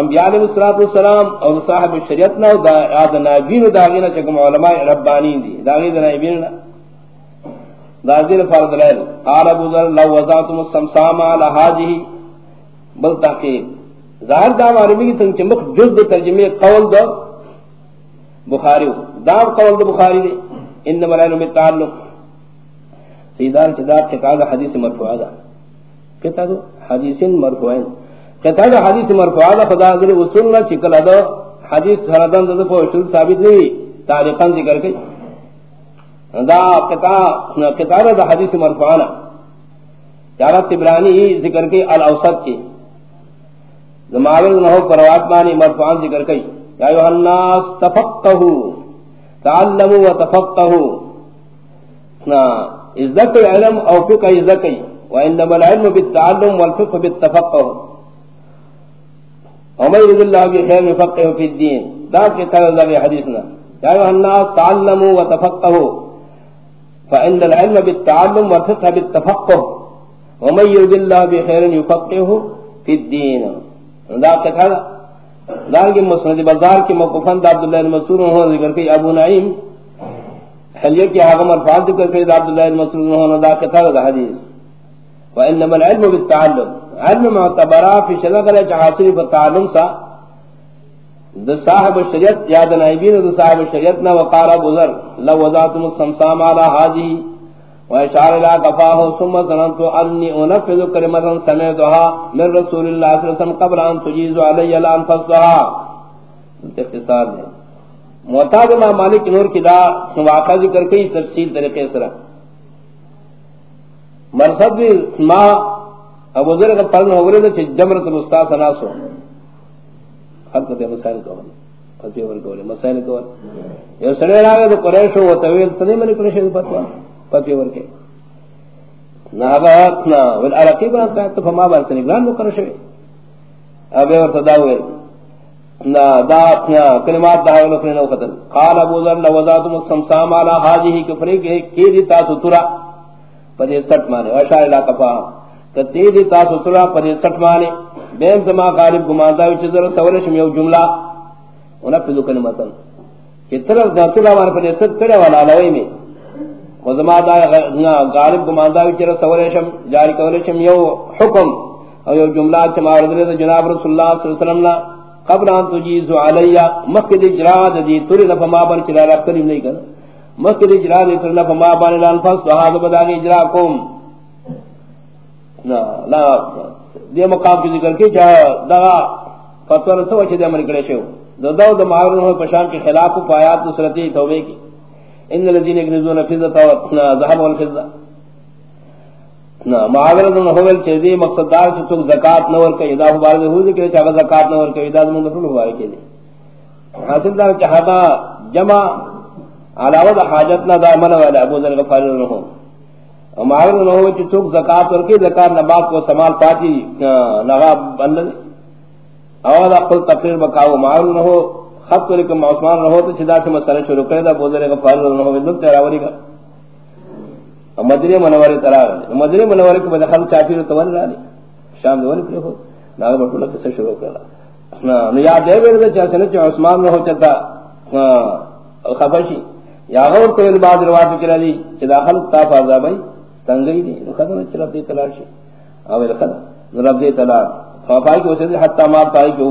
انبیاء علیہ السلام اور صاحب شریعتنا دا آد نائبین داغینا چکم علماء ربانین دی، دا نائبین دا دین فرد لیل قال ابو ذر، لو وضعتم السمسام على هذه۔ بل تحقیق ظاہر دا معلومی کی تنگ چمک جز دا ترجمه قول دا بخاری دا قول دا بخاری دے۔ انما العلم التعلق سیدار چدا کتاب حدیث مرفوعہ دا۔ کتاب حدیث مرفوعین کتاب حدیث مرفوعہ دا خدا ذل اصول نہ چکل دا۔ حدیث سندن دا کو شروع ثابت نہیں۔ تاریخاں ذکر کئی۔ دا کتاب کتاب دا حدیث مرفوعہ یارا تبرانی ذکر کی الاوسط کی. زماول نہ ہو پروات بانی مرفوعان ذکر کئی یا ایھا الناس تفقهوا تعلموا وتفقهوا نا ذکر علم او فقہ ذکر وانما العلم بالتعلم والفقه بالتفقه. ومن يريد الله بخير يفقهه في الدين. ذاك كتاب ذا حديثنا يا ايها الناس تعلموا وتفقهوا فان العلم بالتعلم والفقه بالتفقه، ومن يريد الله بخير يفقهه في الدين. ذاك كتاب ذاك مسند بازار کے موقوفان عبد الله المسعود ہو ذکر کہ ابو نعیم حلیہ کی اعظم الفاظ ذکر کہ عبد الله المسعود ہو ذاک کتاب حدیث. وانما العلم بالتعلم، علم معتبرا فی شلغل حاصل بالتعلم سا ذ صاحب الشریعت یا نائبین ذ صاحب الشریعت نہ وقال ابو ذر، لو وضعتم السمسام على هذه، واشار الى قفاه، ثم ظننت اني انفذ كلمه سمعتها من رسول الله صلى الله عليه وسلم قبل ان تجيز علي الان فصها اختصار ہے. معتاد ما مالک نور کی دا واقعہ ذکر کئی، تفصیل طریقے سے مرصد ما ابو ذر کا پلن ہو گئے تھے جمرت الاستاذ سناسو حد تے مسائل کو فتوی ور کو مسائل کو یہ سڑے راگے تو قریش ہو تویل تنے میں قریش کو فتوا؟ فتوی ور کے نہ بات نہ ول عرقی بات ہے تو فما بار سن گران کو کرشے ابے ور صدا ہوئے نہ دات نہ کلمات دا ول فنے نو قتل قال ابو ذر لو ذات مسمسام على هذه كفري کی دی تا سترا پدے سٹ مانے وشا الہ کفا کتے دی تا سترا پدے سٹ مانے بین زما غالب گماندا وچ ذرا سوالش میو جملہ انہاں پدو کنے متن کتر دا تلا وار پدے سٹ کرے والا لوی میں و زما دا غالب گماندا وچ ذرا سوالش جاری کولش میو حکم او یو جملہ چ مارد دے جناب رسول اللہ صلی اللہ علیہ وسلم قبل ان تجیز علی مکہ دی جراد دی تری نفما بن چلا رکھ نہیں کر مکر اجرا دے کرنا فما بان الان فس تو بدا کے اجرا کوم. نا لا دے مقام کی ذکر کی جا دا فتوہ سو چھ دے عمل کرے شو. دو دو دو معاون ہو پشان کے خلاف پایات نصرتی توبے کی ان الذين يكنزون فضة ذهب والفضة. معاون نہ ہوول چھ دی مقصد دار چھ تو زکات نہ ور کہ ادا بار ہو دے کہ چا زکات نہ ور کہ ادا من رسول ہوا کہ حاصل دار چہبا جمع علاوہ حاجت نہ دا من والا ابو ذر غفار نہ ہو معاون نہ ہو چھ تو زکات ور کہ زکات نہ باپ کو سمال پاتی نغا بند اول اقل تقریر بکاو معلوم نہ ہو، خط پر کم عثمان نہ ہو تو چدا سے مسئلہ شروع کرے دا بوزر کا فارغ نہ ہو بندو تیرا وری کا مدری منور ترا مدری منور کو بدخل چافی تو ور رالی شام دور پر ہو۔ نہ بٹو لگ سے شروع کرا۔ نہ نہ یاد دے ور چا سن چ عثمان نہ ہو چتا خبشی یا غور تو بعد روایت کرا دی چدا خل تا فازا بھائی۔ تنگئی دی خدمت چلا دی تلاشی اوے خدمت رب دی تلاش فائی کو سے حتا ما پائی کے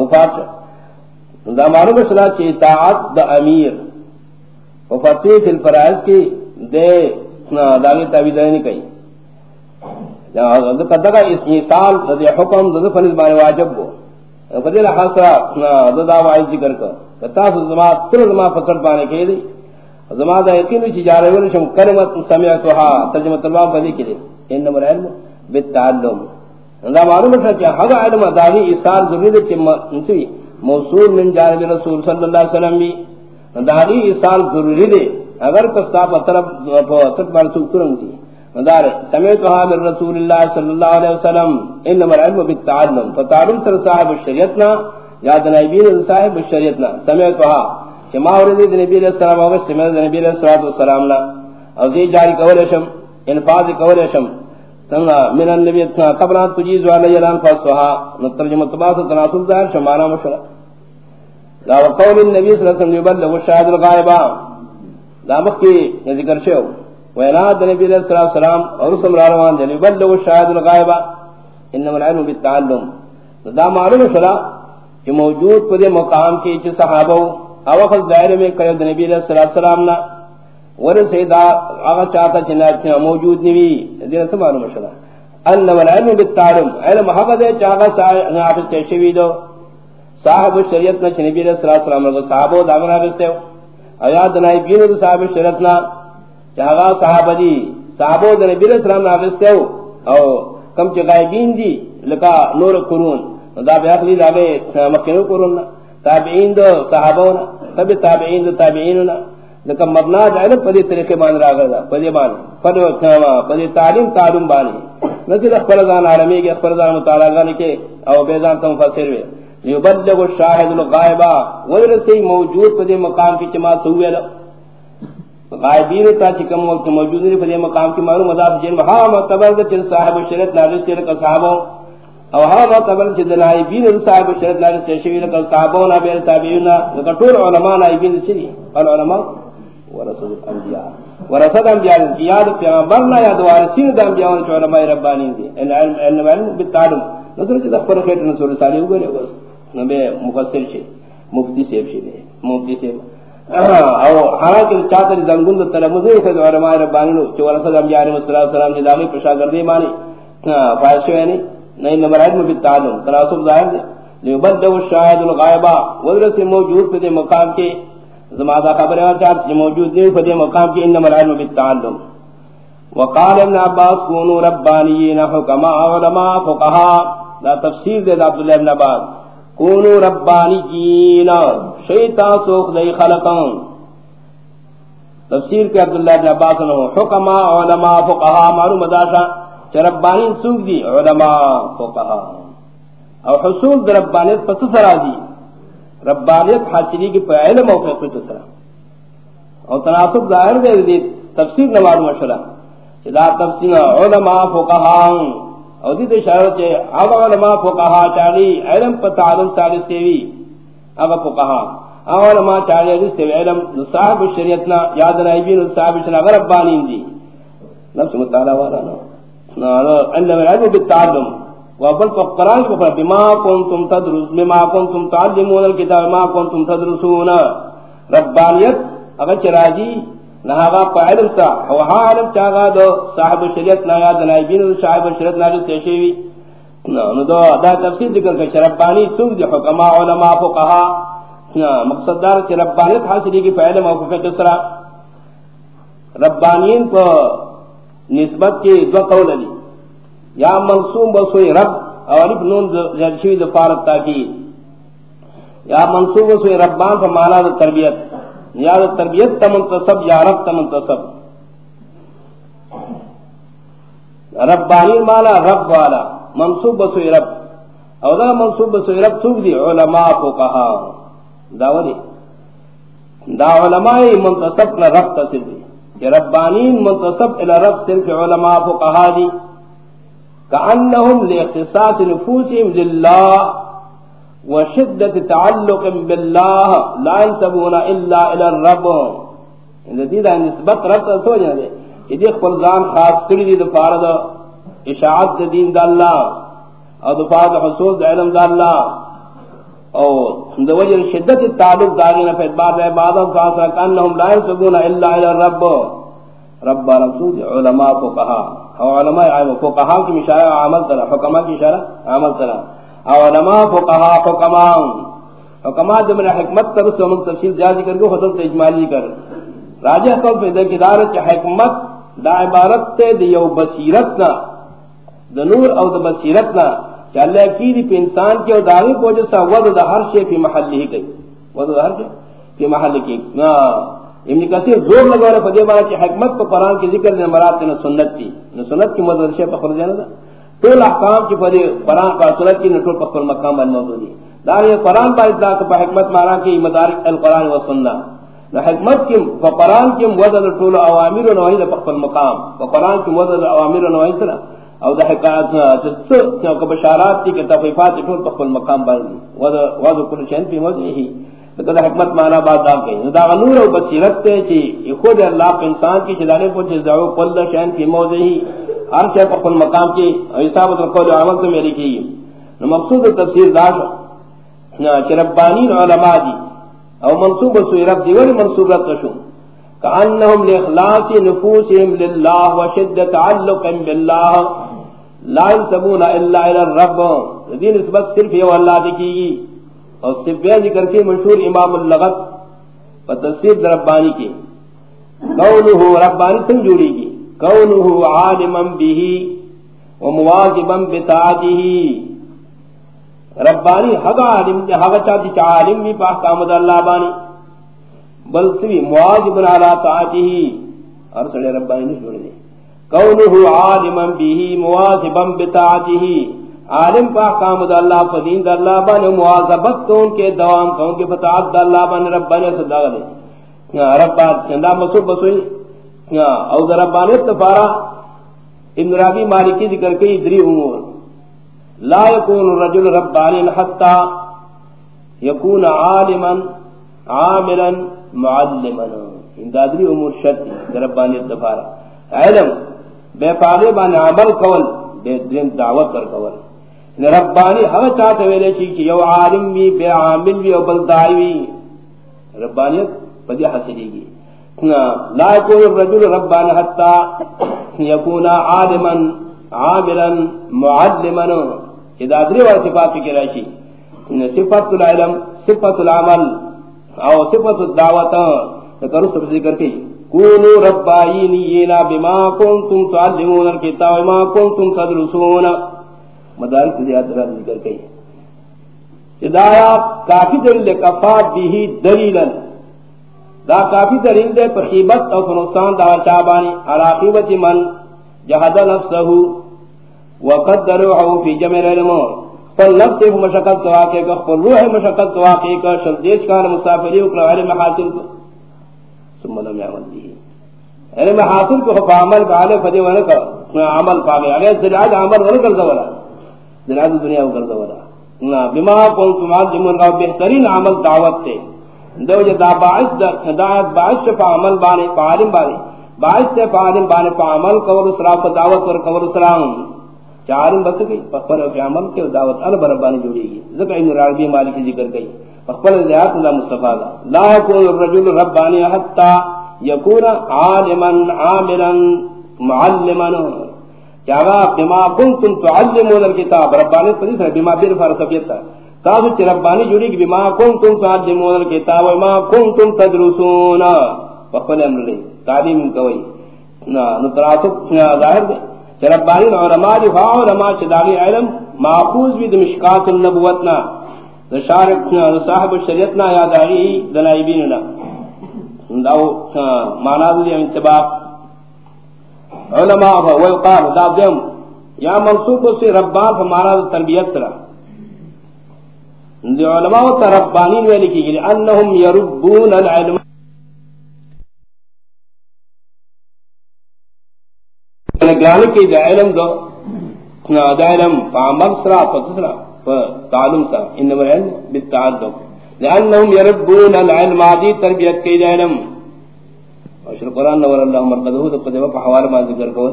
اوفات دا معلوم مسئلہ چی اطاعت دا امیر۔ وفتی فی الفرائض کی دے داغی تابیداری نہیں کئی قد دقا اس مثال، دا حکم، دا فنز بانی واجب ہو۔ فدیل حاصرہ دا دا وعید ذکر کر۔ کتاس زمان تر زمان فکر پانے کے دی زمان دا یقین چې چی جارے ورشم کرمت سمیعتوها ترجمت اللہ فدی کے دی انما العلم بالتعلم۔ دا معلوم ہے کہ ہر علم داری اثار ضروری ہے کہ انسی موصول من جانب رسول صلی اللہ علیہ وسلم بھی داری اثار ضروری ہے اگر کستا پر طرف پر بار سوک ترنگ تھی دار سمیتها من رسول اللہ صلی اللہ علیہ وسلم۔ ان انما العلم بالتعلم۔ فتعلم سر صاحب الشریعتنا یاد نبیین صاحب الشریعتنا سمیتها کہ ما ورد نبی علیہ السلام وغیر سمیت نبی علیہ السلام او دی جاری کولشم انفاظ کولشم من النبي قبل ان تجيز على يلان فصها نترجم تباس تناسل ظاهر شمانا مشرع لا وقول النبي صلى الله عليه وسلم يبلغ الشاهد الغائبا لا مخي ذكر شيء ويناد النبي صلى الله عليه وسلم ورسم راروان جل يبلغ الشاهد الغائبا انما العلم بالتعلم. دا معلوم شرع کہ موجود پدے مقام کی چھ صحابہ او وقت دائرے میں قید نبی صلی اللہ علیہ وسلم ورسیدا اغا چاہتا چنات موجود نوی دین سے معلوم شدا ان العلم بالتعلم. علم حقد چاہتا صاحب چشوی دو صاحب شریعت نہ نبی علیہ الصلوۃ والسلام کو صحابہ داغنا بستے آیات نائب بین صاحب شریعت نہ چاہا صحابہ دی صحابہ نبی علیہ السلام نہ بستے او کم چ غائبین دی لکا نور قرون. دا بیاخلی دا بے مکینو قرون نا تابعین دو صحابہ تب تابعین دو تابعین نہ لیکن مبنا جائے پدی طریقے مان را گا پدی مان پدی کھوا پدی تعلیم، تعلم بانی. نزل اخبرزان عالمی کے اخبرزان مطالعہ گانے کے، او بیزان تم فسر وے یبلغ الشاہد الغائبہ ورسی موجود پدی مقام کی چما سوے لو غائبین تا چکم وقت موجود نہیں پدی مقام کی معلوم، مذاب جن ہاں معتبر چل صاحب شریعت نازل تیر کا صحابہ او ہاں معتبر چل نائبین صاحب شریعت نازل تیر شویل کا صحابہ نہ بیر تابعین نہ کٹور علماء نائبین چلی العلماء ورسول الانبیاء. ورسول الانبیاء یاد پیغمبر نہ یاد وارثین د انبیاء اور علماء ربانی دی علم علم علم بالتعلم. نظر کہ خبر خیر رسول صالح ہوگا بس نبی مفسر چھ مفتی سے چھ مفتی سے او حالانکہ چاہتے زنگون تلمذ ہے علماء ربانی نو جو ورسول الانبیاء علیہ السلام نے داغی پشاگردی مانی فائش ہے نہیں نہیں نمبر علم بالتعلم تناسب ظاہر ہے۔ لیبدو الشاہد الغائبہ ودرس موجود پہ دے مقام کے زمادہ خبر ہے کہ یہ موجود نہیں فدی مقام کی انما العلم بالتعلم وقال ابن عباس كونوا ربانيين حكما علماء فقهاء لا تفسیر دے دا عبداللہ ابن عباس۔ كونوا ربانيين شیطان سوخ دے خلقاں۔ تفسیر کے عبداللہ ابن عباس نے حکما علماء فقهاء معلوم داشا۔ کہ ربانی دی، علماء فقهاء او حصول در ربانیت پس سرا دی. ربانیت حاصلی کی پہلے موقع پہ تو سرا. اور تناسب ظاہر دے دی، تفسیر نوار مشورہ دا تفسیر علماء فقہاں اور دی اشارہ چے اب علماء فقہاں چاہی علم پر تعلم سالس سیوی. او اب فقہاں علماء چاہی علم سیوی علم صاحب شریعتنا، یاد نائبین صاحب شریعتنا اگر دی. نفس مطالعہ والا نا علم بالتعلم. وبل قرآن کو بما کنتم تدرس، بما کنتم تعلمون الكتاب ما کنتم تدرسون. ربانیت، اگر چراجی نہ نہاغا قائلم تا، او ہا علم چاگا دو، صاحب شریعت نایا دنائبین، صاحب شریعت نہ نایا سیشیوی نو دو، دا تفصیل ذکر کہ شربانی سوق دی حکما علماء فقہا مقصد دار کہ ربانیت حاصلی کی پہلے موقف دوسرا ربانین کو نسبت کی دو قول علی یا منصوب بسوئی رب اور ابن نون جرشوی دفارت تاکی یا منصوب بسوئی ربان پر مالا دا تربیت. یا دا تربیت تا منتصب یا رب تا منتصب. ربانی مالا، رب والا. منصوب بسوئی رب. او دا منصوب بسوئی رب سوک دی علماء کو کہا داوری دا علماء منتصب نا رب تصل دی کہ ربانین منتصب الى رب صرف علماء کو کہا دی. کانہم لاختصاص نفوسهم للہ وشدت تعلق باللہ لا ينسبون الا الى الرب. ان دا نسبت رب تو جانے کہ دی خپل ځان خاص کړی دی د فارد اشاعت دین دا اللہ. او د فارد حصول د علم دا اللہ. او د شدت تعلق داغینا فی بعد عبادت فاسرا کانہم لا ينسبون الا الى الرب. رب رسول علماء کو کہا او علماء عام کو کہا کہ اشارہ عمل کرا حکما کی اشارہ عمل کرا. او علماء کو کہا حکما حکما جب حکمت کر اس من تفصیل زیادہ کر کے حضرت اجمالی کر. راجہ کو پیدا کدار کہ حکمت، دا عبارت تے دیو بصیرت نہ د نور او د بصیرت نہ کہ اللہ کی دی پہ انسان کے داغی کو جیسا ود دا ہر شے فی محل ہی گئی ود دا ہر شے فی محل کی نا، ابن کثیر زور لگا رہا فدی بارا کہ حکمت کو قرآن کی ذکر نے مراد نے سنت کی. نے سنت کی مدد شے پر جانا دا. طول احکام کی فدی قرآن پر سنت کی نے طول پر مقام بن موجود ہے دار یہ قرآن پر اطلاع کو حکمت مارا کہ مدارک القرآن و سنت. نہ حکمت کی قرآن کی مدد طول اوامر و نواہی پر مقام. قرآن کی مدد اوامر و نواہی او دا حکایت نا کہ بشارات تی کہ تفیفات ٹھول پر خپل مقام باندې. وذ کل شین فی موضعه تو دا حکمت معنی بات دا کہیں دا نور او بصیرت تے جی خود اللہ کے انسان کی چلانے کو جزاؤ کل شین فی موضعه ہر شے پر خپل مقام کی حساب رکھو جو عمل سے میری کی نو مقصود تفسیر دا نہ چربانی علماء دی او منصوب سورت دی ولی منصوب رکھو كأنهم لإخلاص نفوسهم لله وشد تعلق بالله. لا ينسبون إلا إلى الرب. دي نسبت صرف يو الله دي اور صرف ذکر کے مشہور امام اللغت و تصیر ربانی کی. کونہ ربانی سن جوڑی کی کونہ عالما به ومواظبا بتاعته ربانی حق عالم دے حق چاہتی عالم بھی پاک کامد اللہ بانی. بل سوی مواجب علی طاعته اور سڑے ربانی نہیں چھوڑ دے کونه عالما به، مواظبا بطاعته. عالم کا احکام اللہ فدین دا اللہ بان مواظبت تو ان کے، دوام کو ان کے، بطاعت دا اللہ بان ربانی صدا دے. ربان چندا مسو بسوئی. او دا ربانی تفارا ابن رابی مالکی ذکر کئی، دری امور. لا يكون الرجل ربانی حتى يكون عالما، عاملا معلمن اندادری امور شرط دا دربانی دفارا علم بے پاگے بان عمل کول، بے دین دعوت کر کول۔ یعنی ربانی ہم چاہتے ویلے چی کہ یو عالم بھی بے عامل بھی او بلدائی بھی ربانیت بدی حسنی گی لا يكون الرجل ربان حتى يكون عالما، عاملا، معلما۔ اذا ادري وصفات کی راشی صفات العلم، صفات العمل او صفت الدعوت کرو سب ذکر کی۔ کونو ربائینینا بما کنتم تعلمون الكتاب وما کنتم تدرسون. مدارک زیادہ در ذکر کی ہدایا کافی دلیل کفا بھی دلیلا۔ دا کافی دلیل دے پر خیبت او نقصان دا چابانی علا خیبت من جہد نفسه وقدروا فی جمع العلمون پر نفس سے مشقت تو واقع کا پر روح مشقت تو واقع کا شدیش کا مسافری اکلا علم حاصل کو ثم لم يعمل به. یعنی علم حاصل کو عمل بعد فدی وانا کا عمل پاگے اگر زراعت عمل وانا کر دولا زراعت دنیا کو کر دولا نا بما کنتم عالمون کا بہترین عمل دعوت تے دو جی، جدا باعث، دا ہدایت، باعث شفا عمل بانے، پا بانے۔ باعث تے پا بانے، پا عمل کور اسراف دعوت ور کور اسرام چارم بس گئی پخبر کے عمل کے دعوت ال بربانی جوڑی گی ذکر ابن رابی مالک ذکر گئی۔ پخبر ذات اللہ مصطفی لا يكون الرجل ربانی حتى يكون عالما عاملا معلما. کیا بما کنتم تعلمون الكتاب. ربانی پولیس بما بیر فرسبیت تاسو چ ربانی جوڑی کہ بما کنتم تعلمون الكتاب وما کنتم تدرسون. فقل امر لی تعلیم کوئی. نا نتراتو ظاہر دے. چ ربانی علماء جو ہاں علماء چ داغی علم معقوز بھی مشکات النبوتنا. شارق صاحب شریعت شریعتنا یا داغی دلائبیننا داو مانا دی انتباق. علماء ويقال دا دم یا منصوب سے ربان فمارا تربیت سرا دی علماء تربانین میں لکھی گئی انہم یربون العلم. گران کی دا علم دو. دا علم فعمل سرا فتسرا فتعلم سرا انما العلم بالتعدم لانہم یربون العلم آدی تربیت کی دا علم اشر قرآن نور اللہ مرقدہ تو قدبہ پہ حوالہ میں ذکر کو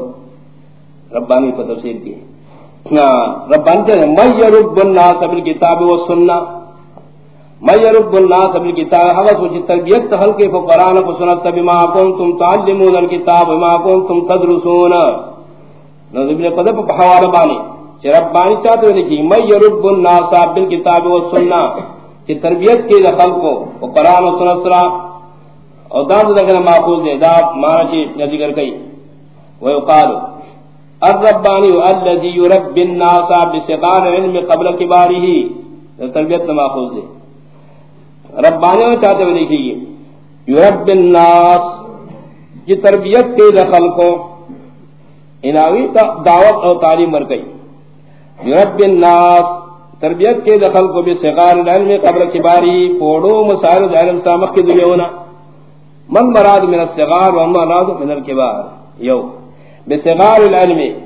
ربانی پہ تفسیر کی۔ ہاں، ربانی کہتے من یرب الناس بالکتاب و من یرب الناس بالکتاب حوث و جی تربیت حلقے پہ قرآن پہ سنت بما کنتم تعلمون الکتاب بما کنتم تدرسون۔ نظر قدبہ پہ حوالہ بانی ربانی چاہتے ہیں کہ من یرب الناس بالکتاب و سننا کہ تربیت کے خلقوں کو قرآن و سنت سلام اور داد لگنا معقول دے دا مانا چی ذکر کئی۔ ویقال الربانی الذي يربي الناس بصغار علم قبل كباره تربیت نہ ماخوذ دے ربانی چاہتے ہوئے دیکھیے یرب الناس یہ تربیت کے دخل کو اناوی دعوت اور تعلیم مر گئی یرب الناس، تربیت کے دخل کو بھی بصغار علم قبل کباری پوڑو مسائل علم سامق کی دنیا ہونا۔ من مراد من الصغار و من مراد من الكبار؟ یو۔ بصغار العلم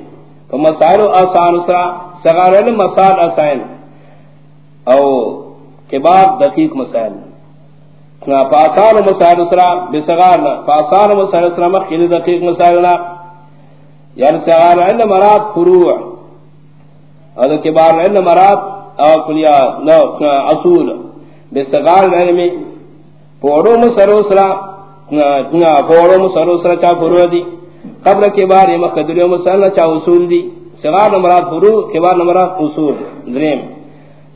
فمسائل آسان اسرا، صغار علم مسائل آسان۔ او کبار دقیق مسائل۔ فاسان مسائل اسرا بصغار فاسان مسائل اسرا مخیل دقیق مسائل نا۔ یعنی صغار علم مراد فروع۔ او کبار علم مراد او کلیات نو اصول بصغار العلم پوڑو مسائل اسرا فورو مسلو سر چا فرو دی قبل کے بار یہ مقدر مسلم چا اصول دی صغار نمرات فرو کے بار نمرات اصول دریم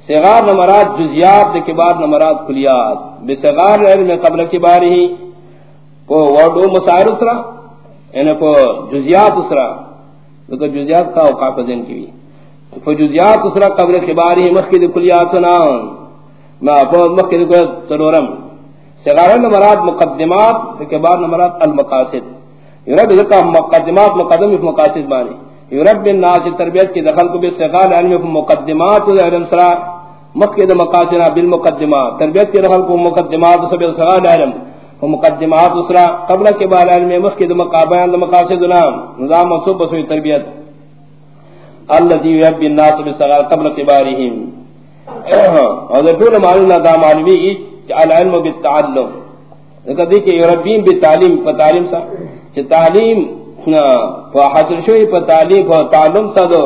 صغار نمرات جزیات کے بار نمرات کلیات بصغار علم قبل کے بار ہی کو وڈو مسائل اسرا یعنی کو جزیات اسرا تو جزیات کا اوقاف دین کی تو جزیات اسرا قبل کے بار ہی مخکد کلیات نا ما مخکد کو ترورم صغار مراد مقدمات کے بعد مراد المقاصد یرب ذکا مقدمات، مقدم في مقاصد بانی یرب الناس تربیت کی دخل کو بسغال علم في مقدمات علم سرا۔ مقصد مقاصد بالمقدمات۔ تربیت کی دخل کو مقدمات سب صغال علم ومقدمات اسرا قبل کے بعد علم مقصد مقابل مقاصد نام نظام منصوب سوی تربیت۔ الذي يرب الناس بسغال قبل كبارهم. اور طول معلوم دا معلومی العلم بالتعلم. ذکر دی کہ یوربین بالتعلیم پر تعلیم سا کہ تعلیم حاصل شوی پر تعلیم پر تعلم سا دو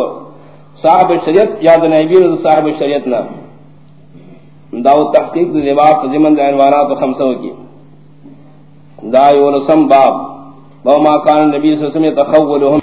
صاحب شریعت، یاد نبیین صاحب شریعت نا. داو تحقیق دو لباس، زمن دا عنوانات و خمسو کی دا یولسم باب. وما کان نبی صلی اللہ علیہ وسلم تخولهم